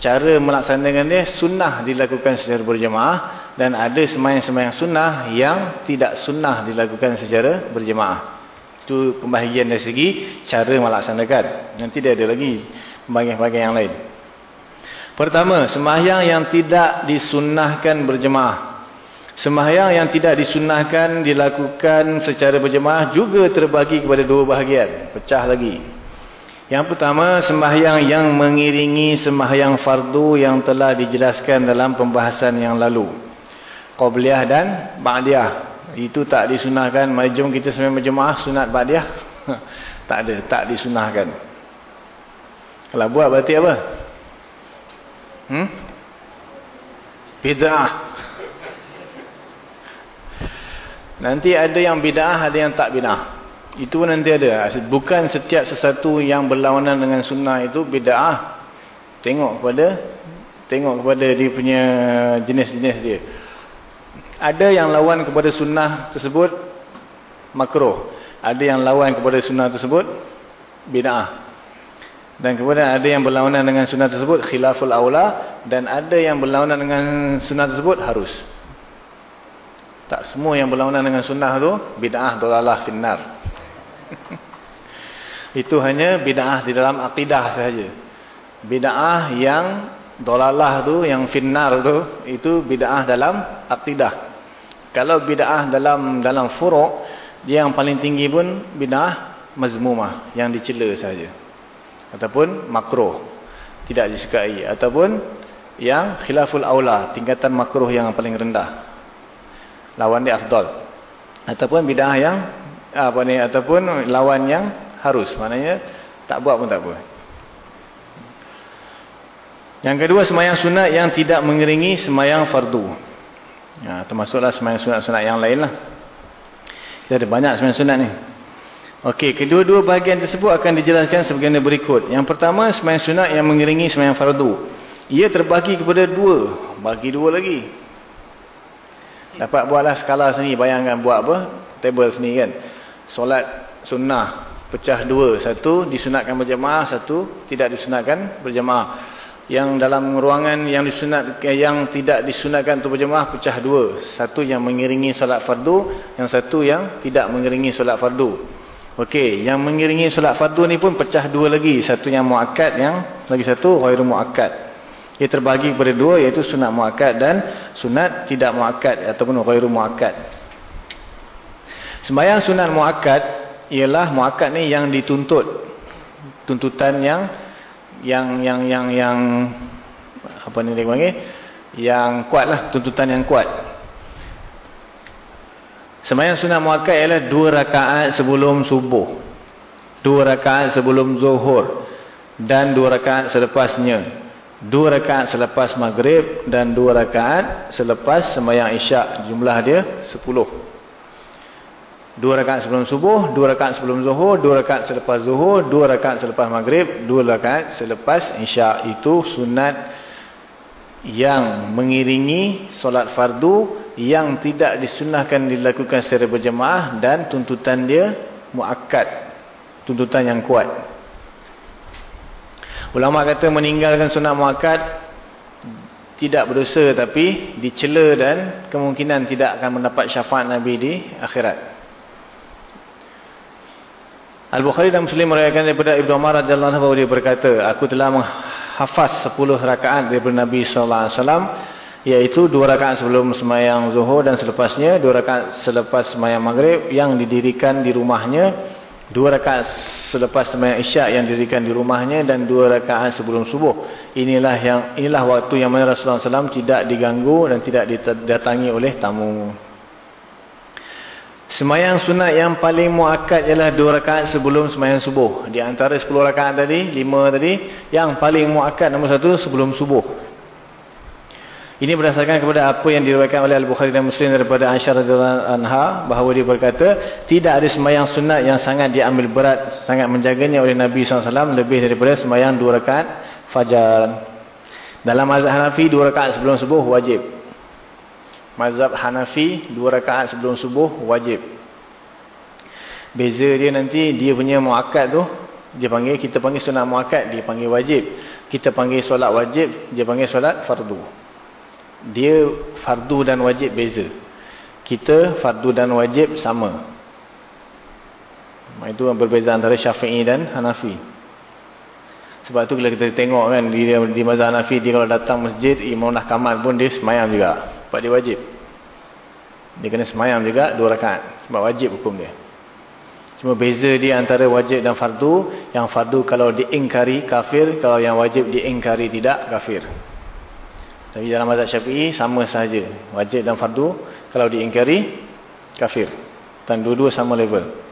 cara melaksanakan dia sunnah dilakukan secara berjemaah. Dan ada sembahyang-sembahyang sunnah yang tidak sunnah dilakukan secara berjemaah. Itu pembahagian dari segi cara melaksanakan. Nanti dia ada lagi pembahagian-pembahagian yang lain. Pertama, sembahyang yang tidak disunnahkan berjemaah. Sembahyang yang tidak disunahkan dilakukan secara berjemaah juga terbagi kepada dua bahagian. Pecah lagi. Yang pertama, sembahyang yang mengiringi sembahyang fardu yang telah dijelaskan dalam pembahasan yang lalu. Qobliyah dan Ba'diyah. Itu tak disunahkan. Mari jom kita sembahyang berjemaah sunat Ba'diyah. *laughs* tak ada. Tak disunahkan. Kalau buat berarti apa? Hmm? Bid'ah. Nanti ada yang bid'ah, ada yang tak bid'ah. Itu nanti ada. Bukan setiap sesuatu yang berlawanan dengan sunnah itu bid'ah. Tengok kepada tengok kepada dia punya jenis-jenis dia. Ada yang lawan kepada sunnah tersebut makruh. Ada yang lawan kepada sunnah tersebut bid'ah. Dan kemudian ada yang berlawanan dengan sunnah tersebut khilaful aula dan ada yang berlawanan dengan sunnah tersebut harus. Tak semua yang berlawanan dengan sunnah tu bid'ah dolalah finnar. *laughs* Itu hanya bid'ah di dalam akidah sahaja. Bid'ah yang dolalah tu, yang finnar tu, itu bid'ah dalam akidah. Kalau bid'ah dalam dalam furuk, dia yang paling tinggi pun bid'ah mazmumah, yang dicela sahaja. Ataupun makruh, tidak disukai. Ataupun yang khilaful aula, tingkatan makruh yang paling rendah. Lawan dia afdal. Ataupun bidah yang apa ni ataupun lawan yang harus. Maknanya tak buat pun tak apa. Yang kedua semayang sunat yang tidak mengiringi semayang fardu. Ya, termasuklah semayang sunat-sunat yang lain lah kita ada banyak semayang sunat ni Okey, kedua-dua bahagian tersebut akan dijelaskan sebagaimana berikut. Yang pertama, semayang sunat yang mengiringi semayang fardu. Ia terbagi kepada dua. Bagi dua lagi. Dapat buatlah skala sini. Bayangkan buat apa? Table sini kan. Solat sunnah. Pecah dua. Satu disunatkan berjamaah. Satu tidak disunatkan berjamaah. Yang dalam ruangan yang disunat yang tidak disunatkan untuk berjamaah pecah dua. Satu yang mengiringi solat fardu. Yang satu yang tidak mengiringi solat fardu. Okey. Yang mengiringi solat fardu ni pun pecah dua lagi. Satu yang muakkad. Yang lagi satu. Khairu muakkad. Ia terbagi kepada dua iaitu sunat muakkad dan sunat tidak muakkad ataupun ghairu muakkad. Sembahyang sunat muakkad ialah muakkad ni yang dituntut. Tuntutan yang yang yang yang yang apa ni dia panggil? Yang kuatlah, tuntutan yang kuat. Sembahyang sunat muakkad ialah dua rakaat sebelum subuh. Dua rakaat sebelum zuhur dan dua rakaat selepasnya. Dua rakaat selepas maghrib dan dua rakaat selepas sembahyang isyak. Jumlah dia sepuluh. Dua rakaat sebelum subuh, dua rakaat sebelum zuhur, dua rakaat selepas zuhur, dua rakaat selepas maghrib, dua rakaat selepas isyak. Itu sunat yang mengiringi solat fardu yang tidak disunahkan dilakukan secara berjemaah dan tuntutan dia muakkad. Tuntutan yang kuat. Ulama kata meninggalkan sunat muakkad tidak berdosa tapi dicela dan kemungkinan tidak akan mendapat syafaat Nabi di akhirat. Al-Bukhari dan Muslim meriwayatkan daripada Ibnu Umar radhiyallahu anhu dia berkata, aku telah menghafaz 10 rakaat daripada Nabi sallallahu alaihi wasallam iaitu 2 rakaat sebelum sembahyang Zuhur dan selepasnya, 2 rakaat selepas sembahyang Maghrib yang didirikan di rumahnya Dua rakaat selepas sembahyang isyak yang dirikan di rumahnya dan dua rakaat sebelum subuh. Inilah yang inilah waktu yang mana Rasulullah SAW tidak diganggu dan tidak didatangi oleh tamu. Semayang sunat yang paling muakkad ialah dua rakaat sebelum semayang subuh. Di antara sepuluh rakaat tadi, lima tadi, yang paling muakkad nombor satu sebelum subuh. Ini berdasarkan kepada apa yang diriwayatkan oleh Al-Bukhari dan Muslim daripada Aisyah radhiyallahu anha bahawa dia berkata tidak ada sembahyang sunat yang sangat diambil berat sangat menjaganya oleh Nabi SAW lebih daripada sembahyang dua rakaat fajar. Dalam mazhab Hanafi dua rakaat sebelum subuh wajib. Mazhab Hanafi dua rakaat sebelum subuh wajib. Beza dia nanti dia punya muakkad tu dia panggil kita panggil sunat muakkad dia panggil wajib. Kita panggil solat wajib dia panggil solat fardu dia fardu dan wajib beza. Kita fardu dan wajib sama. Itu berbeza antara Syafi'i dan Hanafi. Sebab tu kalau kita tengok kan di, di mazhab Hanafi dia kalau datang masjid imam dah kamat pun dia semayam juga. Sebab dia wajib. Dia kena semayam juga dua rakaat. Sebab wajib hukum dia. Cuma beza dia antara wajib dan fardu. Yang fardu kalau diingkari kafir. Kalau yang wajib diingkari tidak kafir. Tapi dalam mazhab syafi'i sama sahaja. Wajib dan fardu. Kalau diingkari, kafir. Dan dua-dua sama level.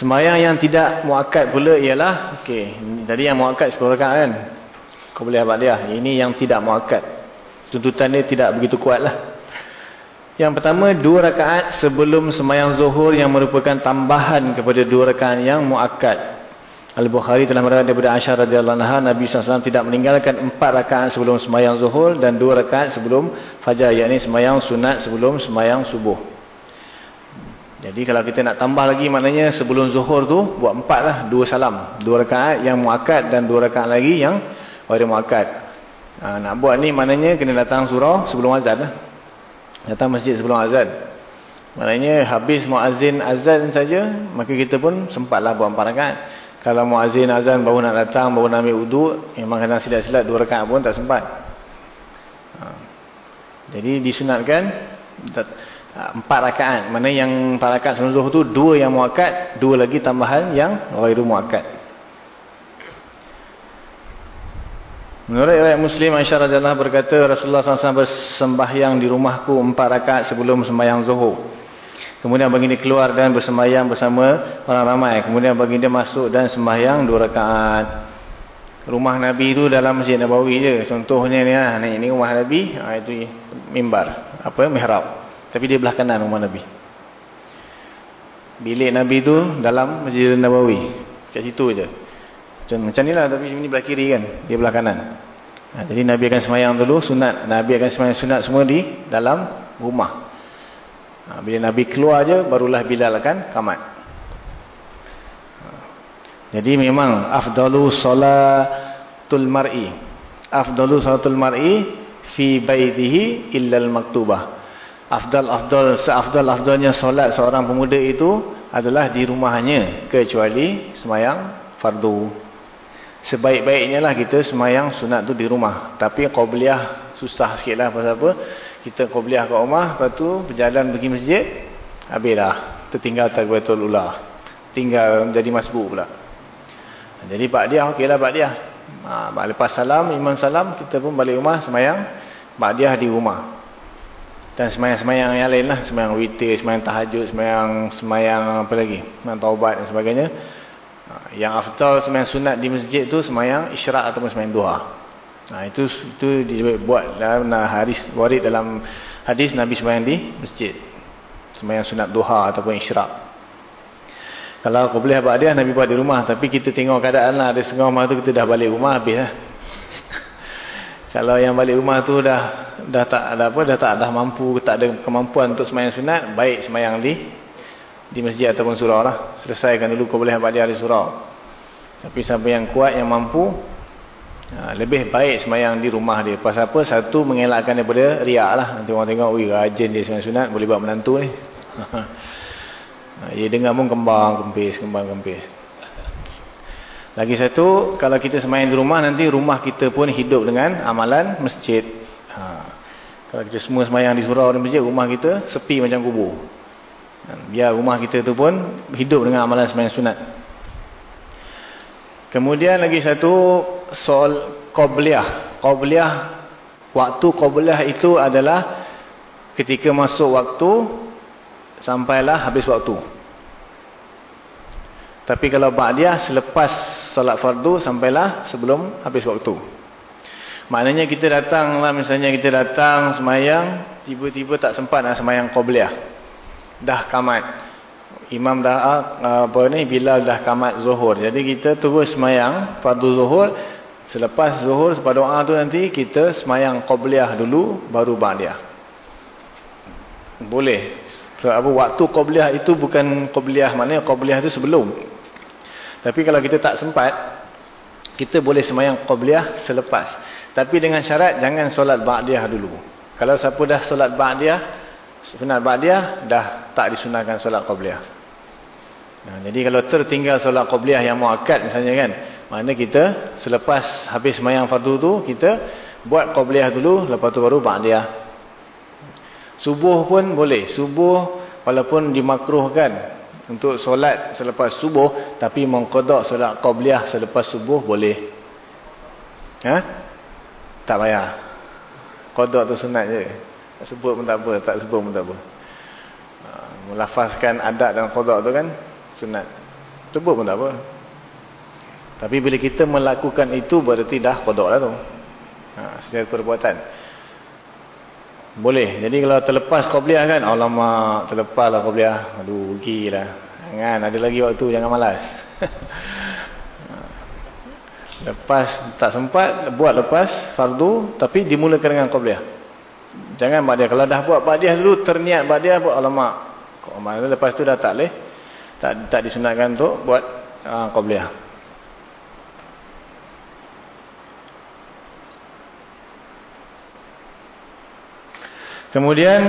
Semayang yang tidak muakkad pula ialah, okey, tadi yang muakkad 10 rakaat kan? Abad dia. Ini yang tidak muakkad. Tuntutan dia tidak begitu kuat lah. Yang pertama, dua rakaat sebelum semayang zuhur yang merupakan tambahan kepada dua rakaat yang muakkad. Al-Bukhari telah meriwayatkan daripada Aisyah radhiyallahu anha Nabi SAW tidak meninggalkan empat rakaat sebelum semayang zuhur dan dua rakaat sebelum fajar yakni semayang sunat sebelum semayang subuh. Jadi kalau kita nak tambah lagi maknanya sebelum zuhur tu buat empat lah dua salam, dua rakaat yang muakkad dan dua rakaat lagi yang wajib muakkad. Ha, nak buat ni maknanya kena datang surau sebelum azan lah. Datang masjid sebelum azan. Maknanya habis muazzin azan saja maka kita pun sempatlah buat empat rakaat. Kalau muazzin azan baru nak datang, baru nak ambil uduk, memang kena silat-silat dua rakaat pun tak sempat. Ha. Jadi disunatkan empat rakaat. Mana yang empat rakaat sebelum zuhur tu dua yang muakkad, dua lagi tambahan yang ghairu muakkad. Menurut riwayat Muslim Aisyah radhiyallahu berkata Rasulullah SAW bersembahyang di rumahku empat rakaat sebelum sembahyang zuhur. Kemudian baginda keluar dan bersembahyang bersama orang ramai. Kemudian baginda masuk dan sembahyang dua rakaat. Rumah Nabi itu dalam Masjid Nabawi je. Contohnya ni lah. Ini rumah Nabi. Ha, itu mimbar. Apa? Mihrab. Tapi dia belah kanan rumah Nabi. Bilik Nabi itu dalam Masjid Nabawi. Kat situ je. Macam ni lah. Tapi ini belah kiri kan. Dia belah kanan. Ha, jadi Nabi akan sembahyang dulu. Sunat. Nabi akan sembahyang sunat semua di dalam rumah. Ha, bila Nabi keluar je, barulah Bilal akan kamat. Ha. Jadi memang afdalu salatul mar'i. Afdalu salatul mar'i fi baitihi illal maktubah. Afdal-afdal, seafdal-afdalnya solat seorang pemuda itu adalah di rumahnya. Kecuali semayang fardu. Sebaik-baiknya lah kita semayang sunat tu di rumah. Tapi qobliyah susah sikit lah pasal apa? Kita qobliyah kat rumah lepas tu berjalan pergi masjid habislah tertinggal takbiratul ula. Tinggal jadi masbuk pula. Jadi ba'diyah okeylah ba'diyah ha, lepas salam imam salam kita pun balik rumah semayang. Ba'diyah di rumah. Dan semayang-semayang yang lain lah. Semayang witir, semayang tahajud semayang, semayang apa lagi? Semayang taubat dan sebagainya yang afdal semayang sunat di masjid tu semayang isyarat ataupun semayang doa Nah itu itu dibuat dalam hadis warid dalam hadis Nabi sembahyang di masjid. Sembahyang sunat duha ataupun isyraq. Kalau kau boleh buat dia Nabi buat di rumah tapi kita tengok keadaan lah ada setengah rumah tu kita dah balik rumah habis lah. *laughs* Kalau yang balik rumah tu dah dah tak ada apa dah tak dah mampu tak ada kemampuan untuk sembahyang sunat baik sembahyang di di masjid ataupun surau lah. Selesaikan dulu kau boleh buat dia di surau. Tapi sampai yang kuat yang mampu Ha, lebih baik semayang di rumah dia. Pasal apa? Satu mengelakkan daripada riak lah. Nanti orang tengok, wih rajin dia semayang sunat. Boleh buat menantu ni. *laughs* Ha, dia dengar pun kembang kempis, kembang kempis. Lagi satu, kalau kita semayang di rumah, nanti rumah kita pun hidup dengan amalan masjid. Ha. Kalau kita semua semayang di surau dan masjid, rumah kita sepi macam kubur. Biar rumah kita tu pun hidup dengan amalan semayang sunat. Kemudian lagi satu soal Qobliyah. Qobliyah, waktu Qobliyah itu adalah ketika masuk waktu sampailah habis waktu. Tapi kalau Ba'diyah selepas solat fardu sampailah sebelum habis waktu. Maknanya kita datang lah misalnya kita datang semayang, tiba-tiba tak sempat nak semayang Qobliyah. Dah kamat. Imam dah, ah, apa ni, Bilal dah kamat zuhur. Jadi kita terus semayang fardu zuhur. Selepas zuhur, sepada doa tu nanti, kita semayang Qobliyah dulu, baru Ba'diyah. Boleh. Apa, waktu Qobliyah itu bukan Qobliyah, maknanya Qobliyah itu sebelum. Tapi kalau kita tak sempat, kita boleh semayang Qobliyah selepas. Tapi dengan syarat jangan solat ba'diyah dulu. Kalau siapa dah solat ba'diyah, sunat ba'diyah, dah tak disunahkan solat qabliyah. Nah, jadi kalau tertinggal solat qabliyah yang muakkad misalnya kan, mana kita selepas habis semayang fardu tu, kita buat qabliyah dulu, lepas tu baru ba'diyah. Subuh pun boleh. Subuh walaupun dimakruhkan untuk solat selepas subuh, tapi mengkodok solat qabliyah selepas subuh boleh. Ha? Tak payah. Kodok tu sunat je. Sebut pun tak apa. Tak sebut pun tak apa. Ha, melafazkan adat dan kodok tu kan. Sunat. Sebut pun tak apa. Tapi bila kita melakukan itu berarti dah kodok lah tu. Ha, secara perbuatan. Boleh. Jadi kalau terlepas qobliyah kan. Alamak terlepas lah qobliyah. Aduh rugi. Jangan ada lagi waktu. Jangan malas. *laughs* Lepas tak sempat, buat lepas fardu tapi dimulakan dengan qabliyah. Jangan ba'diyah. Kalau dah buat ba'diyah dulu, terniat ba'diyah, buat alamak. Maknanya lepas tu dah tak boleh. Tak, tak disunatkan untuk buat uh, qabliyah. Kemudian,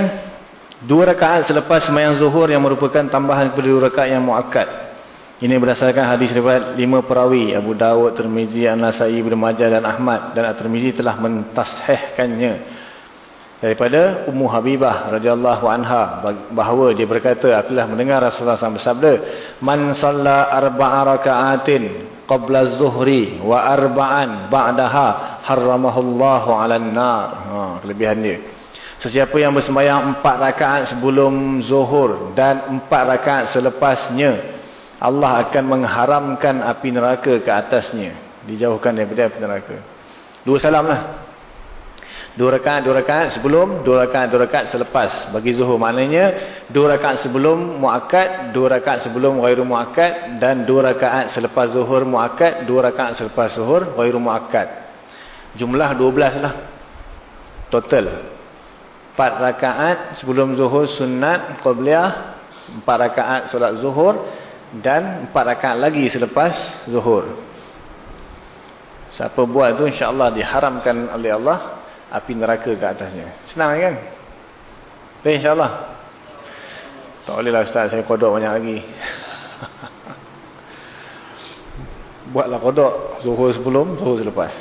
dua rakaat selepas semayang zuhur yang merupakan tambahan kepada dua rakaat yang mu'akad. Ini berdasarkan hadis riwayat lima perawi Abu Dawud, Tirmizi, An-Nasai, Ibnu Majah dan Ahmad dan At-Tirmizi telah mentashihkannya daripada Ummu Habibah radhiyallahu anha bahawa dia berkata aku telah mendengar Rasulullah SAW bersabda man shalla arba'a raka'atin qabla az-zuhri wa arba'an ba'daha harramahullahu 'alan nar ha kelebihan dia Sesiapa yang bersembahyang empat rakaat sebelum zuhur dan empat rakaat selepasnya Allah akan mengharamkan api neraka ke atasnya. Dijauhkan daripada api neraka. Dua salam lah. Dua rakaat, dua rakaat sebelum, dua rakaat, dua rakaat selepas. Bagi zuhur maknanya, dua rakaat sebelum mu'akad, dua rakaat sebelum ghairu mu'akad, dan dua rakaat selepas zuhur mu'akad, dua rakaat selepas zuhur ghairu mu'akad. Jumlah dua belas lah. Total. Empat rakaat sebelum zuhur sunat, qabliyah, empat rakaat solat zuhur, dan empat rakaat lagi selepas zuhur. Siapa buat itu insya-Allah diharamkan oleh Allah api neraka ke atasnya. Senang kan? Baik insya-Allah. Tak bolehlah ustaz saya kodok banyak lagi. *laughs* Buatlah kodok zuhur sebelum, zuhur selepas.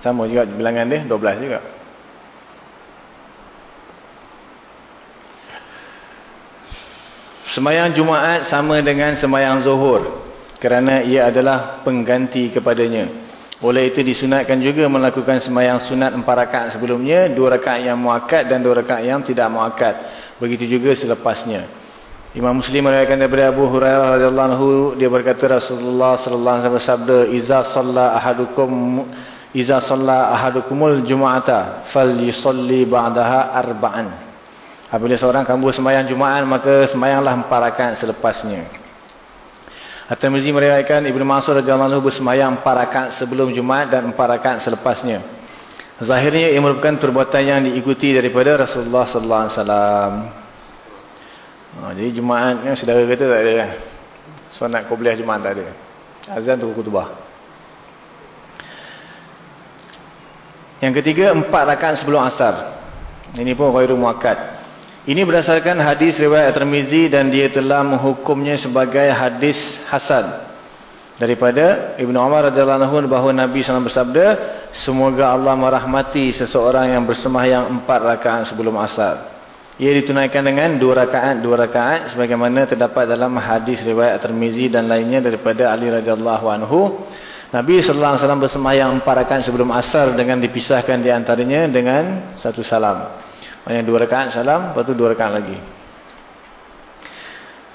Sama juga bilangan dia 12 juga. Semayang Jumaat sama dengan semayang Zuhur. Kerana ia adalah pengganti kepadanya. Oleh itu disunatkan juga melakukan semayang sunat empat rakaat sebelumnya. Dua rakaat yang muakat dan dua rakaat yang tidak muakat. Begitu juga selepasnya. Imam Muslim meriwayatkan daripada Abu Hurairah radhiyallahu anhu dia berkata Rasulullah sallallahu alaihi wasallam bersabda iza shalla ahadukum iza shalla ahadukumul jumu'ata falyusalli ba'daha arba'an Apabila seorang kamu semayang Jumaat, maka semayanglah empat rakaat selepasnya. At-Tirmizi meriwayatkan Ibnu Mas'ud radhiyallahu anhu bersemayang empat rakaat sebelum Jumaat dan empat rakaat selepasnya. Zahirnya ia merupakan perbuatan yang diikuti daripada Rasulullah sallallahu alaihi wasallam. Ha, jadi Jumaat yang saudara kata tak ada kan. Sunat Qobliyah Jumaat tak ada. Azan tu khutbah. Yang ketiga empat rakaat sebelum asar. Ini pun ghairu muakkad. Ini berdasarkan hadis riwayat Tirmizi dan dia telah menghukumnya sebagai hadis hasan. Daripada Ibnu Umar radhiyallahu anhu bahawa Nabi SAW bersabda, semoga Allah merahmati seseorang yang bersembahyang empat rakaat sebelum asar. Ia ditunaikan dengan dua rakaat, dua rakaat sebagaimana terdapat dalam hadis riwayat Tirmizi dan lainnya daripada Ali radhiyallahu anhu. Nabi sallallahu alaihi wasallam bersembahyang empat rakaat sebelum asar dengan dipisahkan di antaranya dengan satu salam. Maksudnya dua rakaat salam, lepas tu dua rakaat lagi.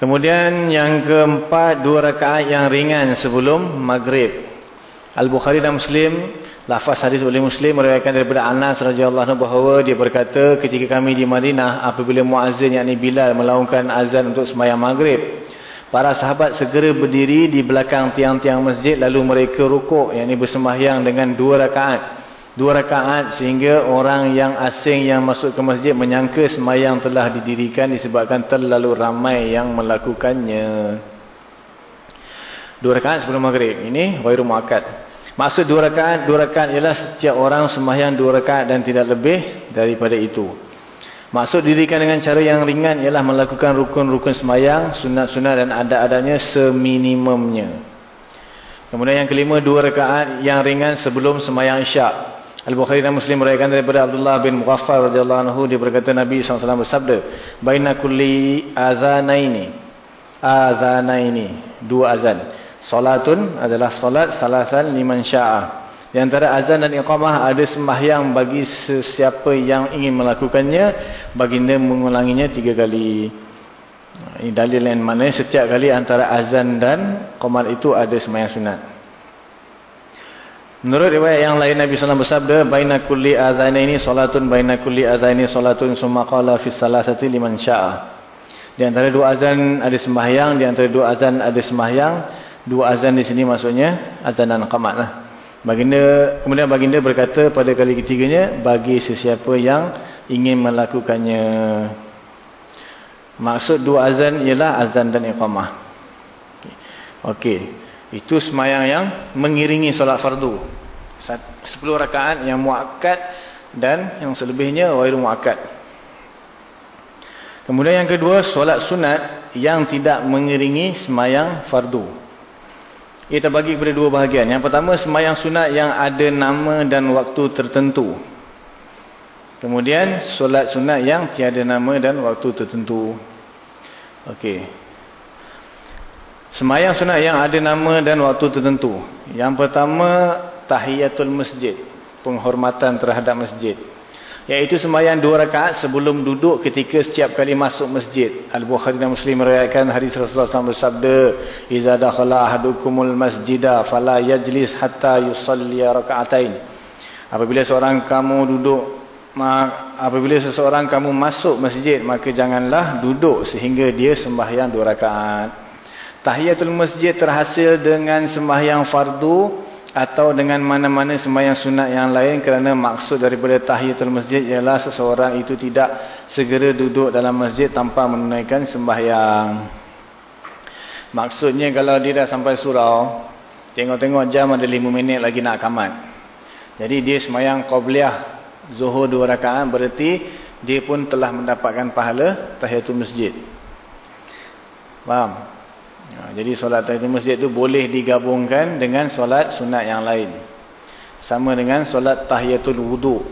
Kemudian yang keempat, dua rakaat yang ringan sebelum maghrib. Al-Bukhari dan Muslim Lafaz hadis oleh Muslim meriwayatkan daripada Anas radhiyallahu anhu bahawa dia berkata ketika kami di Madinah apabila muazzin yakni Bilal melaungkan azan untuk sembahyang maghrib para sahabat segera berdiri di belakang tiang-tiang masjid lalu mereka rukuk yakni bersembahyang dengan dua rakaat dua rakaat sehingga orang yang asing yang masuk ke masjid menyangka sembahyang telah didirikan disebabkan terlalu ramai yang melakukannya dua rakaat sebelum maghrib ini ghairu muakkad Maksud dua rakaat, dua rakaat ialah setiap orang sembahyang dua rakaat dan tidak lebih daripada itu. Maksud dirikan dengan cara yang ringan ialah melakukan rukun-rukun sembahyang, sunat-sunat dan adat-adatnya seminimumnya. Kemudian yang kelima, dua rakaat yang ringan sebelum sembahyang isyak. Al-Bukhari dan Muslim merayakan daripada Abdullah bin Mughaffar radhiyallahu anhu dia berkata Nabi SAW bersabda, "Baina kulli azanaini." Azanaini, dua azan. Salatun adalah salat salasan liman sya'ah. Di antara azan dan iqamah ada sembahyang bagi sesiapa yang ingin melakukannya. Baginda mengulanginya tiga kali. Ini dalil yang mana setiap kali antara azan dan qamat itu ada sembahyang sunat. Menurut riwayat yang lain Nabi SAW bersabda. Baina kulli azan ini salatun. Baina kulli azan ini salatun. Summa qala fi salasati liman sya'ah. Di antara dua azan ada sembahyang. Di antara dua azan ada sembahyang. Dua azan di sini maksudnya azan dan qamat lah. Baginda, kemudian baginda berkata pada kali ketiganya bagi sesiapa yang ingin melakukannya. Maksud dua azan ialah azan dan iqamah. Okey. Itu semayang yang mengiringi solat fardu. Sepuluh rakaat yang muakkad dan yang selebihnya wairu muakkad. Kemudian yang kedua solat sunat yang tidak mengiringi semayang fardu. Ia terbagi kepada dua bahagian. Yang pertama, semayang sunat yang ada nama dan waktu tertentu. Kemudian, solat sunat yang tiada nama dan waktu tertentu. Okey. Semayang sunat yang ada nama dan waktu tertentu. Yang pertama, tahiyatul masjid. Penghormatan terhadap masjid. Iaitu sembahyang dua rakaat sebelum duduk ketika setiap kali masuk masjid. Al-Bukhari dan Muslim meriwayatkan hadis Rasulullah SAW bersabda, "Idza dakhala ahadukumul masjida fala yajlis hatta yusalli raka'atain." Apabila seorang kamu duduk apabila seseorang kamu masuk masjid, maka janganlah duduk sehingga dia sembahyang dua rakaat. Tahiyatul masjid terhasil dengan sembahyang fardu atau dengan mana-mana sembahyang sunat yang lain kerana maksud daripada tahiyatul masjid ialah seseorang itu tidak segera duduk dalam masjid tanpa menunaikan sembahyang. Maksudnya kalau dia dah sampai surau, tengok-tengok jam ada lima minit lagi nak kamat. Jadi dia sembahyang qabliyah zuhur dua rakaat berarti dia pun telah mendapatkan pahala tahiyatul masjid. Faham? Ha, jadi solat tahiyatul masjid itu boleh digabungkan dengan solat sunat yang lain. Sama dengan solat tahiyatul wudu.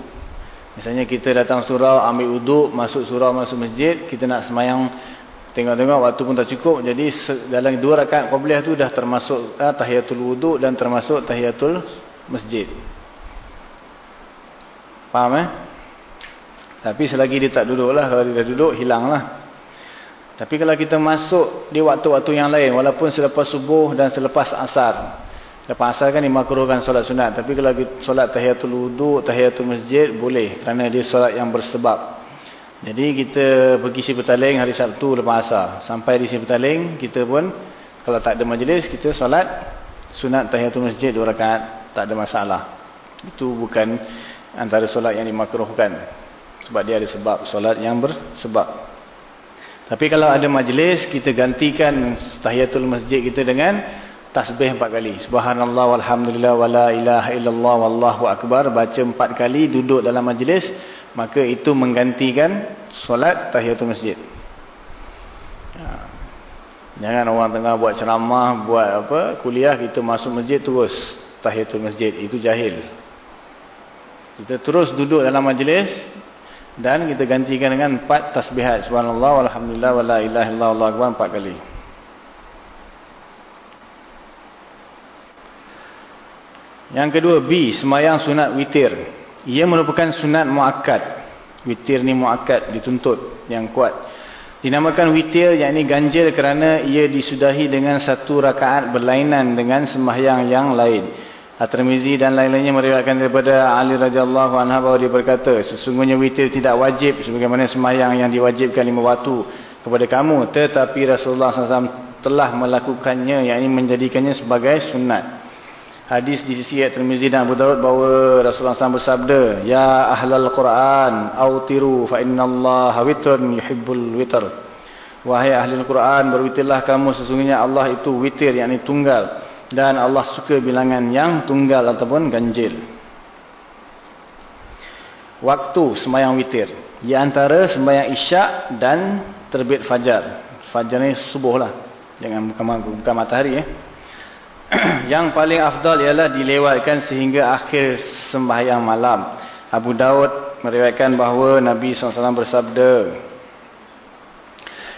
Misalnya kita datang surau, ambil wudu, masuk surau, masuk masjid, kita nak semayang, tengok-tengok waktu pun tak cukup. Jadi dalam dua rakaat qabliyah itu dah termasuk uh, tahiyatul wudu dan termasuk tahiyatul masjid. Faham eh? Tapi selagi dia tak duduk lah, kalau dia dah duduk, hilang lah. Tapi kalau kita masuk di waktu-waktu yang lain, walaupun selepas subuh dan selepas asar. Selepas asar kan dimakruhkan solat sunat. Tapi kalau kita solat tahiyatul wudu, tahiyatul masjid, boleh. Kerana dia solat yang bersebab. Jadi kita pergi si petaling hari Sabtu lepas asar. Sampai di si petaling, kita pun, kalau tak ada majlis, kita solat sunat tahiyatul masjid dua rakaat. Tak ada masalah. Itu bukan antara solat yang dimakruhkan. Sebab dia ada sebab. Solat yang bersebab. Tapi kalau ada majlis, kita gantikan tahiyatul masjid kita dengan tasbih empat kali. Subhanallah walhamdulillah wa la ilaha illallah wallahu akbar. Baca empat kali, duduk dalam majlis. Maka itu menggantikan solat tahiyatul masjid. Ha. Jangan orang tengah buat ceramah, buat apa kuliah, kita masuk masjid terus tahiyatul masjid. Itu jahil. Kita terus duduk dalam majlis dan kita gantikan dengan empat tasbihat. Subhanallah, walhamdulillah, wala ilaha illallah, akbar empat kali. Yang kedua, B. Semayang sunat witir. Ia merupakan sunat mu'akad. Witir ni mu'akad, dituntut yang kuat. Dinamakan witir, yakni ganjil kerana ia disudahi dengan satu rakaat berlainan dengan sembahyang yang lain. At-Tirmizi dan lain-lainnya meriwayatkan daripada Ali radhiyallahu anha bahawa dia berkata, sesungguhnya witir tidak wajib sebagaimana sembahyang yang diwajibkan lima waktu kepada kamu, tetapi Rasulullah SAW telah melakukannya, yakni menjadikannya sebagai sunat. Hadis di sisi At-Tirmizi dan Abu Dawud bahawa Rasulullah SAW bersabda, Ya ahlal Quran, awtiru fa innallaha witrun yuhibbul witr. Wahai ahli Al-Quran, berwitirlah kamu sesungguhnya Allah itu witir, yakni tunggal. Dan Allah suka bilangan yang tunggal ataupun ganjil. Waktu sembahyang witir. Di antara sembahyang isyak dan terbit fajar. Fajar ni subuh lah. Jangan bukan, bukan matahari. Eh. *clears throat* yang paling afdal ialah dilewatkan sehingga akhir sembahyang malam. Abu Daud meriwayatkan bahawa Nabi SAW bersabda,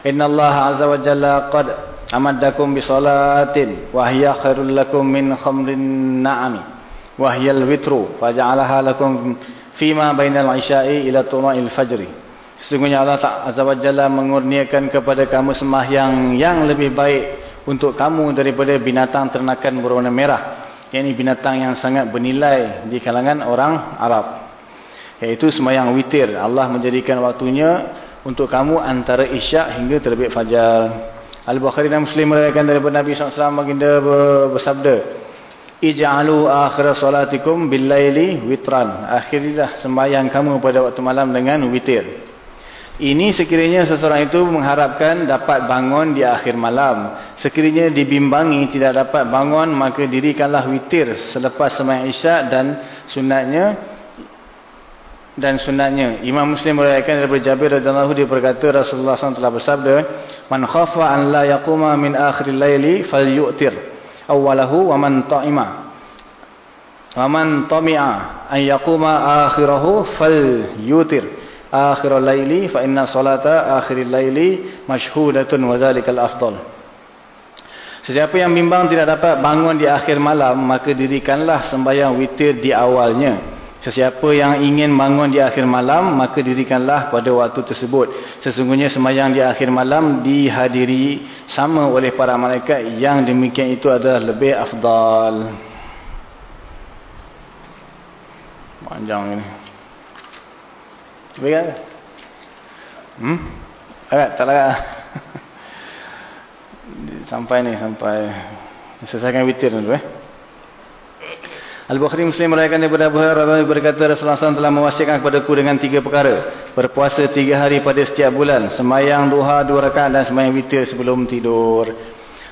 Inna Allah Azza wa Jalla qad amaddakum bi salatin wa hiya khairul lakum min khamrin na'ami wa hiya al-witru faja'alaha lakum fima bainal isya'i ila tula'il fajri. Sesungguhnya Allah Azza wa Jalla mengurniakan kepada kamu sembahyang yang lebih baik untuk kamu daripada binatang ternakan berwarna merah. Ini binatang yang sangat bernilai di kalangan orang Arab. Iaitu semayang witir. Allah menjadikan waktunya untuk kamu antara isyak hingga terbit fajar. Al-Bukhari dan Muslim merayakan daripada Nabi SAW baginda bersabda. Ija'alu akhir salatikum billayli witran. Akhirlah sembahyang kamu pada waktu malam dengan witir. Ini sekiranya seseorang itu mengharapkan dapat bangun di akhir malam. Sekiranya dibimbangi tidak dapat bangun, maka dirikanlah witir selepas sembahyang isyak dan sunatnya dan sunatnya. Imam Muslim meriwayatkan daripada Jabir radhiyallahu anhu dia berkata Rasulullah SAW telah bersabda, "Man khafa an la yaquma min akhir al-laili falyu'tir awwalahu wa man ta'ima wa man tami'a an yaquma akhirahu falyutir." akhirul laili fa inna salata akhiril laili mashhudatun wa zalikal afdal. Sesiapa yang bimbang tidak dapat bangun di akhir malam, maka dirikanlah sembahyang witir di awalnya. Sesiapa yang ingin bangun di akhir malam, maka dirikanlah pada waktu tersebut. Sesungguhnya sembahyang di akhir malam dihadiri sama oleh para malaikat yang demikian itu adalah lebih afdal. Panjang ini. Kan? Hmm? Agak, tak larat. *laughs* sampai ni, sampai. Selesaikan witir dulu eh. Al-Bukhari Muslim merayakan daripada Abu Hurairah berkata Rasulullah SAW telah mewasiatkan kepada ku dengan tiga perkara. Berpuasa tiga hari pada setiap bulan. Semayang duha dua rakaat dan semayang witir sebelum tidur.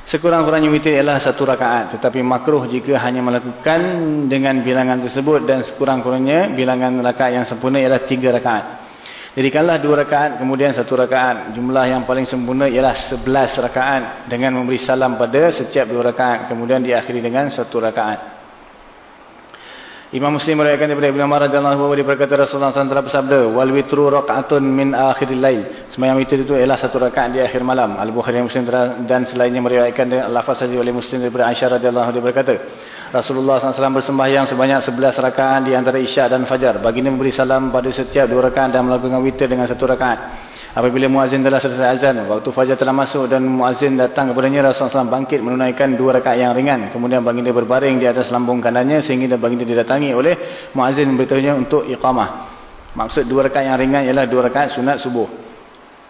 Sekurang-kurangnya witir ialah satu rakaat. Tetapi makruh jika hanya melakukan dengan bilangan tersebut. Dan sekurang-kurangnya bilangan rakaat yang sempurna ialah tiga rakaat. Jadikanlah dua rakaat kemudian satu rakaat. Jumlah yang paling sempurna ialah sebelas rakaat. Dengan memberi salam pada setiap dua rakaat. Kemudian diakhiri dengan satu rakaat. Imam Muslim meriwayatkan daripada Ibnu Umar radhiyallahu anhu dia berkata Rasulullah SAW telah bersabda wal witru rak'atun min akhiril lail. Sembahyang witir itu ialah satu rakaat di akhir malam. Al-Bukhari Muslim dan selainnya meriwayatkan lafaz saja oleh Muslim daripada Aisyah radhiyallahu anha dia berkata Rasulullah SAW bersembahyang sebanyak 11 rakaat di antara Isyak dan Fajar. Baginda memberi salam pada setiap dua rakaat dan melakukan witir dengan satu rakaat. Apabila muazin telah selesai azan, waktu fajar telah masuk dan muazin datang kepadanya, Rasulullah SAW bangkit menunaikan dua rakaat yang ringan. Kemudian baginda berbaring di atas lambung kanannya sehingga baginda didatangi oleh muazin memberitahunya untuk iqamah. Maksud dua rakaat yang ringan ialah dua rakaat sunat subuh.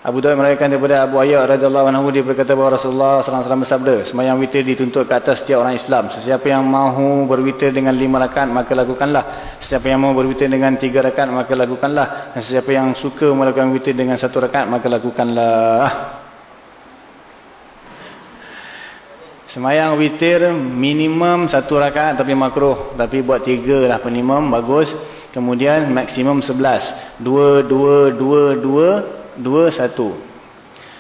Abu Dawud merayakan daripada Abu Ayyub radhiyallahu anhu dia berkata bahawa Rasulullah sallallahu alaihi bersabda, sembahyang witir dituntut ke atas setiap orang Islam. Sesiapa yang mahu berwitir dengan lima rakaat maka lakukanlah. Sesiapa yang mahu berwitir dengan tiga rakaat maka lakukanlah. Dan sesiapa yang suka melakukan witir dengan satu rakaat maka lakukanlah. Semayang witir minimum satu rakaat tapi makruh. Tapi buat tiga lah minimum bagus. Kemudian maksimum sebelas. Dua, dua, dua, dua dua satu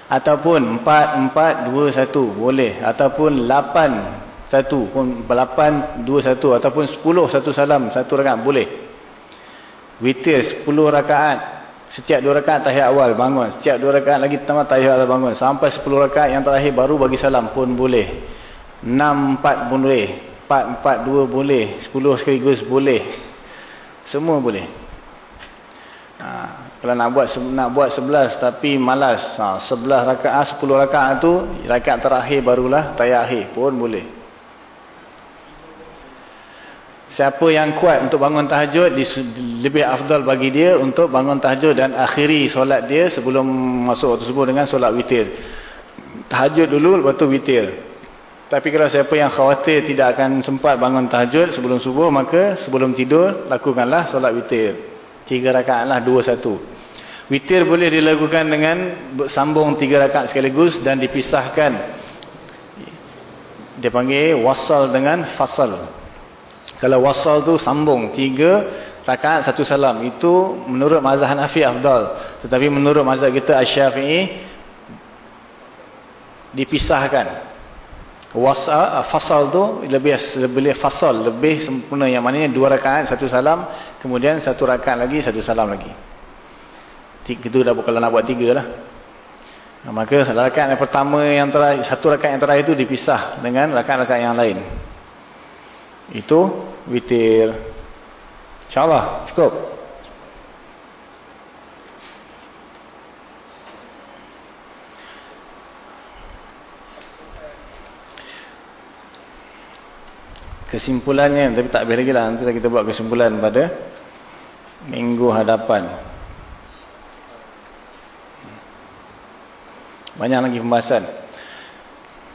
ataupun empat empat dua satu boleh ataupun lapan satu pun lapan dua satu ataupun sepuluh satu salam satu rakaat boleh Witir 10 rakaat. Setiap 2 rakaat tahiyat awal bangun. Setiap 2 rakaat lagi tambah tahiyat awal bangun. Sampai 10 rakaat yang terakhir baru bagi salam pun boleh. 6-4 pun boleh. 4-4-2 boleh. 10 sekaligus boleh. Semua boleh. Ha, kalau nak buat nak buat 11 tapi malas. Ha, 11 rakaat, 10 rakaat tu rakaat terakhir barulah tahiyat akhir pun boleh. Siapa yang kuat untuk bangun tahajud lebih afdal bagi dia untuk bangun tahajud dan akhiri solat dia sebelum masuk waktu subuh dengan solat witir. Tahajud dulu lepas tu witir. Tapi kalau siapa yang khawatir tidak akan sempat bangun tahajud sebelum subuh maka sebelum tidur lakukanlah solat witir. Tiga rakaat lah dua satu. Witir boleh dilakukan dengan sambung tiga rakaat sekaligus dan dipisahkan. Dia panggil wasal dengan fasal. Kalau wasal tu sambung tiga rakaat satu salam itu menurut mazhab Hanafi afdal. Tetapi menurut mazhab kita Asy-Syafi'i dipisahkan. Wasal fasal tu lebih lebih fasal lebih sempurna yang maknanya dua rakaat satu salam kemudian satu rakaat lagi satu salam lagi. Itu dah kalau nak buat tiga lah. Maka rakaat yang pertama yang terakhir satu rakaat yang terakhir itu dipisah dengan rakaat-rakaat yang lain. Itu witir. InsyaAllah cukup. Kesimpulannya, tapi tak boleh lagi lah. Nanti kita buat kesimpulan pada minggu hadapan. Banyak lagi pembahasan.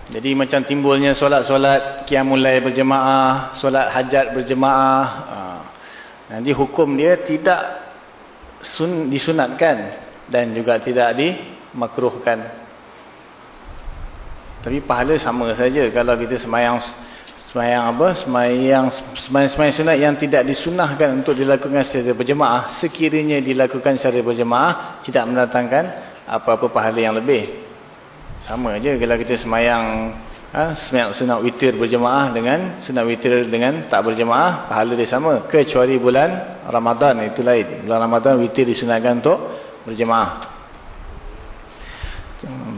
Jadi macam timbulnya solat-solat kiamulai berjemaah, solat hajat berjemaah. Ha. Nanti hukum dia tidak sun, disunatkan dan juga tidak dimakruhkan. Tapi pahala sama saja kalau kita semayang semayang apa? Semayang semayang sunat yang tidak disunahkan untuk dilakukan secara berjemaah, sekiranya dilakukan secara berjemaah tidak mendatangkan apa-apa pahala yang lebih. Sama aja kalau kita semayang ha, semayang sunat witir berjemaah dengan sunat witir dengan tak berjemaah, pahala dia sama. Kecuali bulan Ramadan itu lain. Bulan Ramadan witir disunatkan untuk berjemaah.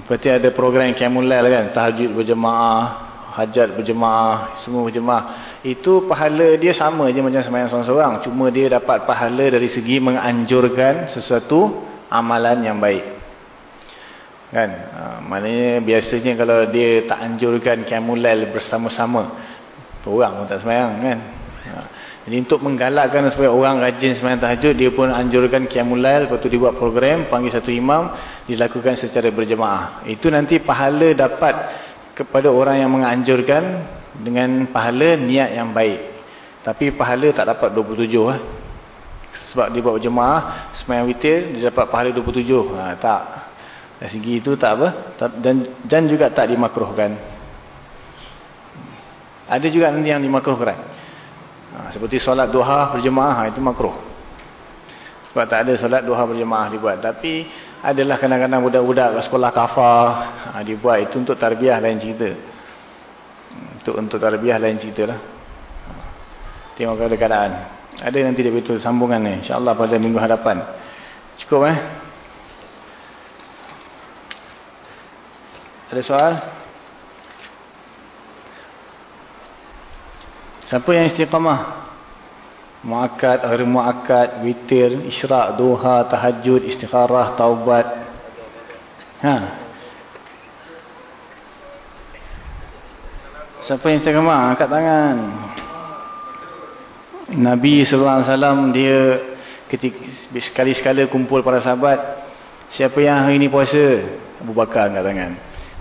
Berarti ada program Qiyamulail kan, tahajud berjemaah, hajat berjemaah, semua berjemaah. Itu pahala dia sama aja macam semayang seorang-seorang. Cuma dia dapat pahala dari segi menganjurkan sesuatu amalan yang baik. Kan? Ha, maknanya biasanya kalau dia tak anjurkan kiamulail bersama-sama orang pun tak semayang kan? Ha, jadi untuk menggalakkan supaya orang rajin semayang tahajud dia pun anjurkan kiamulail. Lepas tu dibuat program panggil satu imam dilakukan secara berjemaah. Itu nanti pahala dapat kepada orang yang menganjurkan dengan pahala niat yang baik tapi pahala tak dapat 27 lah sebab dia buat berjemaah semayang witir dia dapat pahala 27 ha, tak dari segi itu tak apa dan dan juga tak dimakruhkan. Ada juga nanti yang dimakruhkan. Ha, seperti solat duha berjemaah ha, itu makruh. Sebab tak ada solat duha berjemaah dibuat. Tapi adalah kadang-kadang budak-budak sekolah kafah ha, dibuat itu untuk tarbiyah lain cerita. Untuk untuk tarbiyah lain cerita lah. Tengok keadaan. Ada nanti dia betul sambungan ni. InsyaAllah pada minggu hadapan. Cukup eh. Ada soal? Siapa yang istiqamah? Mu'akad, hari mu'akad, witir, isyrak, duha, tahajud, istikharah, taubat. Ha. Siapa yang istiqamah? Angkat tangan. Nabi SAW dia ketika sekali-sekala kumpul para sahabat. Siapa yang hari ini puasa? Abu Bakar angkat tangan.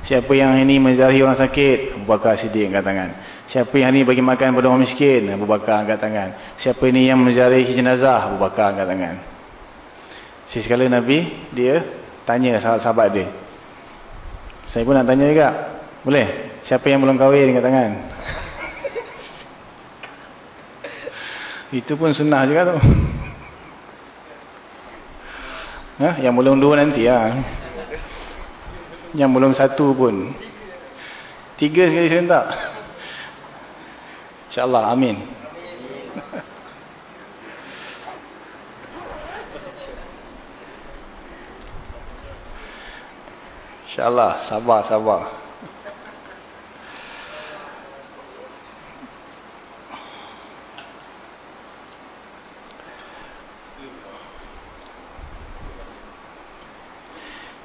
Siapa yang ini menjarahi orang sakit? Abu Bakar Siddiq angkat tangan. Siapa yang ini bagi makan kepada orang miskin? Abu Bakar angkat tangan. Siapa ini yang menjarahi jenazah? Abu Bakar angkat tangan. Sekali Nabi, dia tanya sahabat-sahabat dia. Saya pun nak tanya juga. Boleh? Siapa yang belum kahwin angkat tangan? *laughs* Itu pun sunnah juga tu. *laughs* Ha? Yang belum dua nanti lah. Ya yang belum satu pun. Tiga sekali serentak insyaAllah amin. insyaAllah sabar sabar.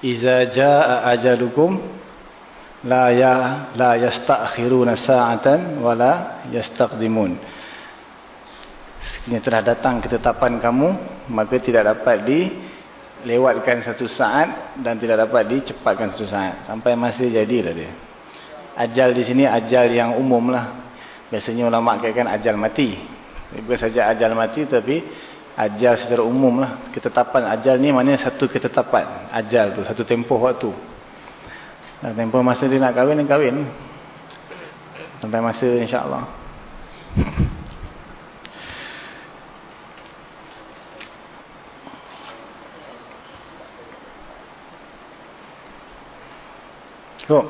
Iza jaa ajalukum la ya la yastakhiruna sa'atan wala yastaqdimun. Sekiranya telah datang ketetapan kamu, maka tidak dapat dilewatkan satu saat dan tidak dapat dicepatkan satu saat. Sampai masa jadilah dia. Ajal di sini ajal yang umum lah. Biasanya ulama katakan ajal mati. Bukan saja ajal mati tapi ajal secara umum lah. Ketetapan ajal ni maknanya satu ketetapan ajal tu satu tempoh waktu. Tempoh masa dia nak kahwin dia kahwin. Sampai masa insyaAllah. Kok?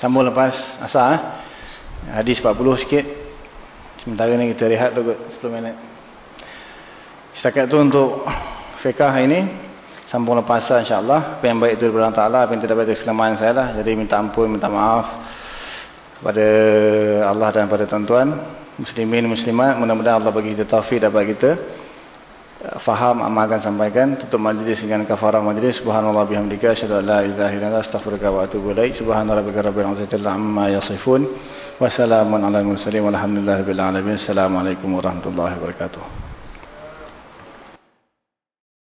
Sambung lepas asal eh? hadis 40 sikit. Sementara ni kita rehat tu 10 minit Setakat tu untuk fiqah ini sambung lepas insya-Allah. Apa yang baik itu daripada Allah Taala, apa yang tidak baik itu kesalahan saya lah. Jadi minta ampun, minta maaf kepada Allah dan pada tuan-tuan muslimin muslimat. Mudah-mudahan Allah bagi kita taufik dapat kita faham amalkan sampaikan tutup majlis dengan kafarah majlis subhanallah bihamdika asyhadu an la ilaha illa anta astaghfiruka wa atubu ilaik subhanarabbika rabbil izzati amma yasifun wa salamun alal mursalin walhamdulillahi rabbil alamin assalamu alaikum warahmatullahi wabarakatuh